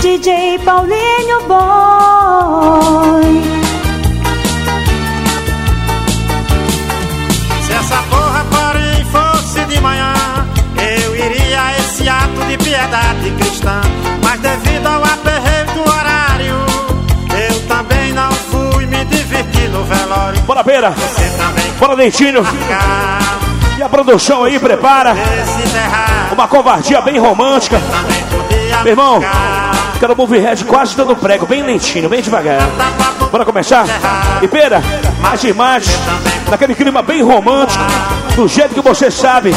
DJ Paulinho Boy. Eu iria a esse ato de piedade cristã. Mas devido ao aperreio do horário, eu também não fui me divertir no velório. Bora, Beira. Você também Bora, Dentinho. E a produção aí prepara uma covardia bem romântica. Meu irmão, quero move head quase dando prego, bem lentinho, bem devagar. Bora começar? E pera, de mais, naquele clima bem romântico, do jeito que você sabe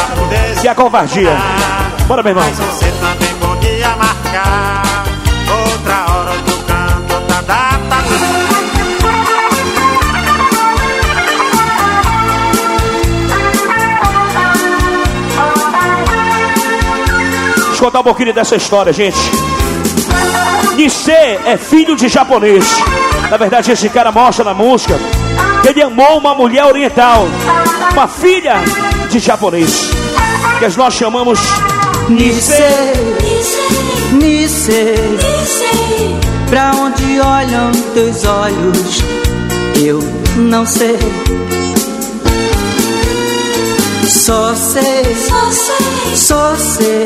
que é a covardia. Bora, meu irmão. Você também podia marcar outra hora, outro canto, outra data. Deixa eu contar um pouquinho dessa história, gente. Nisei é filho de japonês. Na verdade, esse cara mostra na música ele amou uma mulher oriental, uma filha de japonês, que nós chamamos Nisei, Nisei, pra onde olham teus olhos, eu não sei. Só sei, só sei,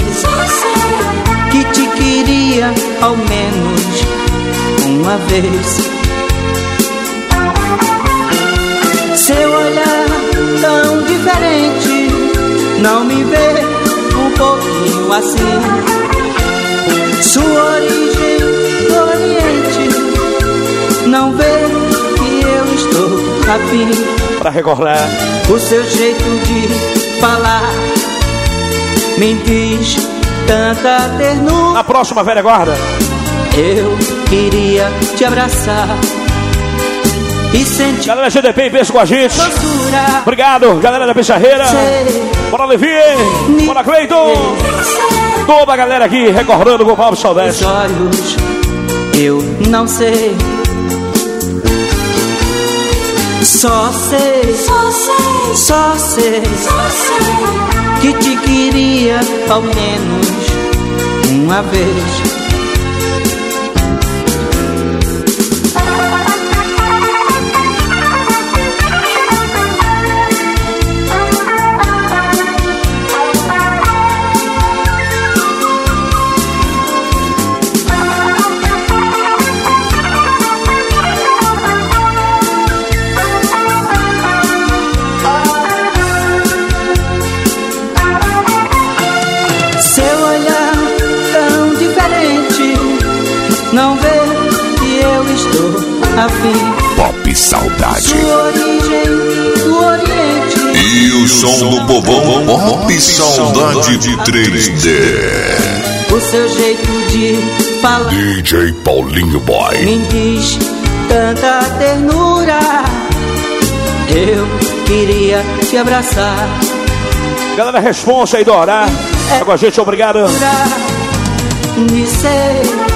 que te queria ao menos uma vez. Tão diferente não me vê um pouquinho assim. Sua origem do Oriente não vê que eu estou afim. Para recordar. O seu jeito de falar me diz tanta ternura. Na próxima, velha guarda. Eu queria te abraçar e sentir Galera GDP em peso com a gente. doçura. Obrigado, galera da Pissarreira. Bora, Levi. Bora, Cleiton. Toda a galera aqui recordando com o Pablo Saudade. Os olhos, eu não sei. Só sei, só sei, só sei, que te queria ao menos uma vez. Estou afim. Pop Saudade. Sua origem do Oriente. E o som do povão Pop Saudade de 3D. O seu jeito de falar DJ Paulinho Boy. me diz tanta ternura. Eu queria te abraçar. Galera, responsa aí do Orá. Tá com a gente, obrigado. Nice, nice,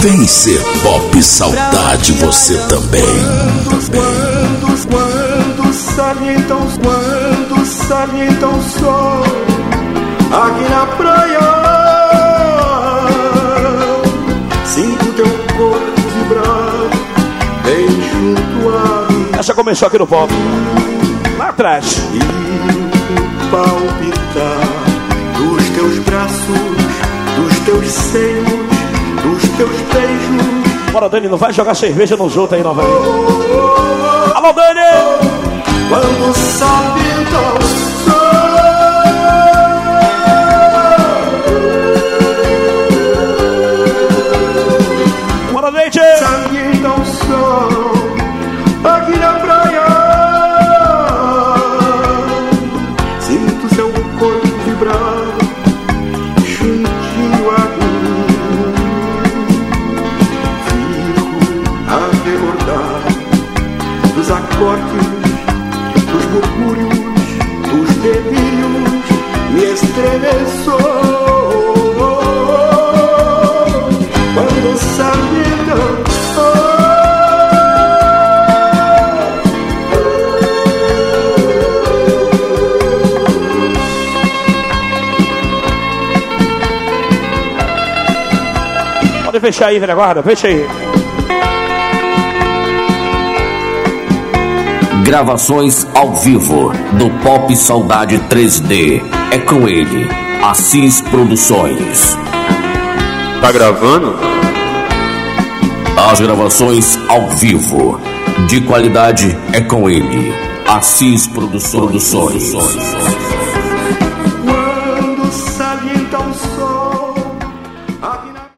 Vem ser pop saudade você também. Quando, quando salientam, quando salientam o sol aqui na praia. Sinto teu corpo vibrar bem junto a mim. Essa começou aqui no pop. Lá atrás. E palpitar dos teus braços, dos teus seios. Bora, Dani, não vai jogar cerveja nos outros aí novamente. Alô, Dani! Quando salientam o fechar aí, velho, guarda, fecha aí. Gravações ao vivo do Pop Saudade 3D. É com ele, Assis Produções. Tá gravando? As gravações ao vivo, de qualidade, é com ele, Assis Produ- Produções.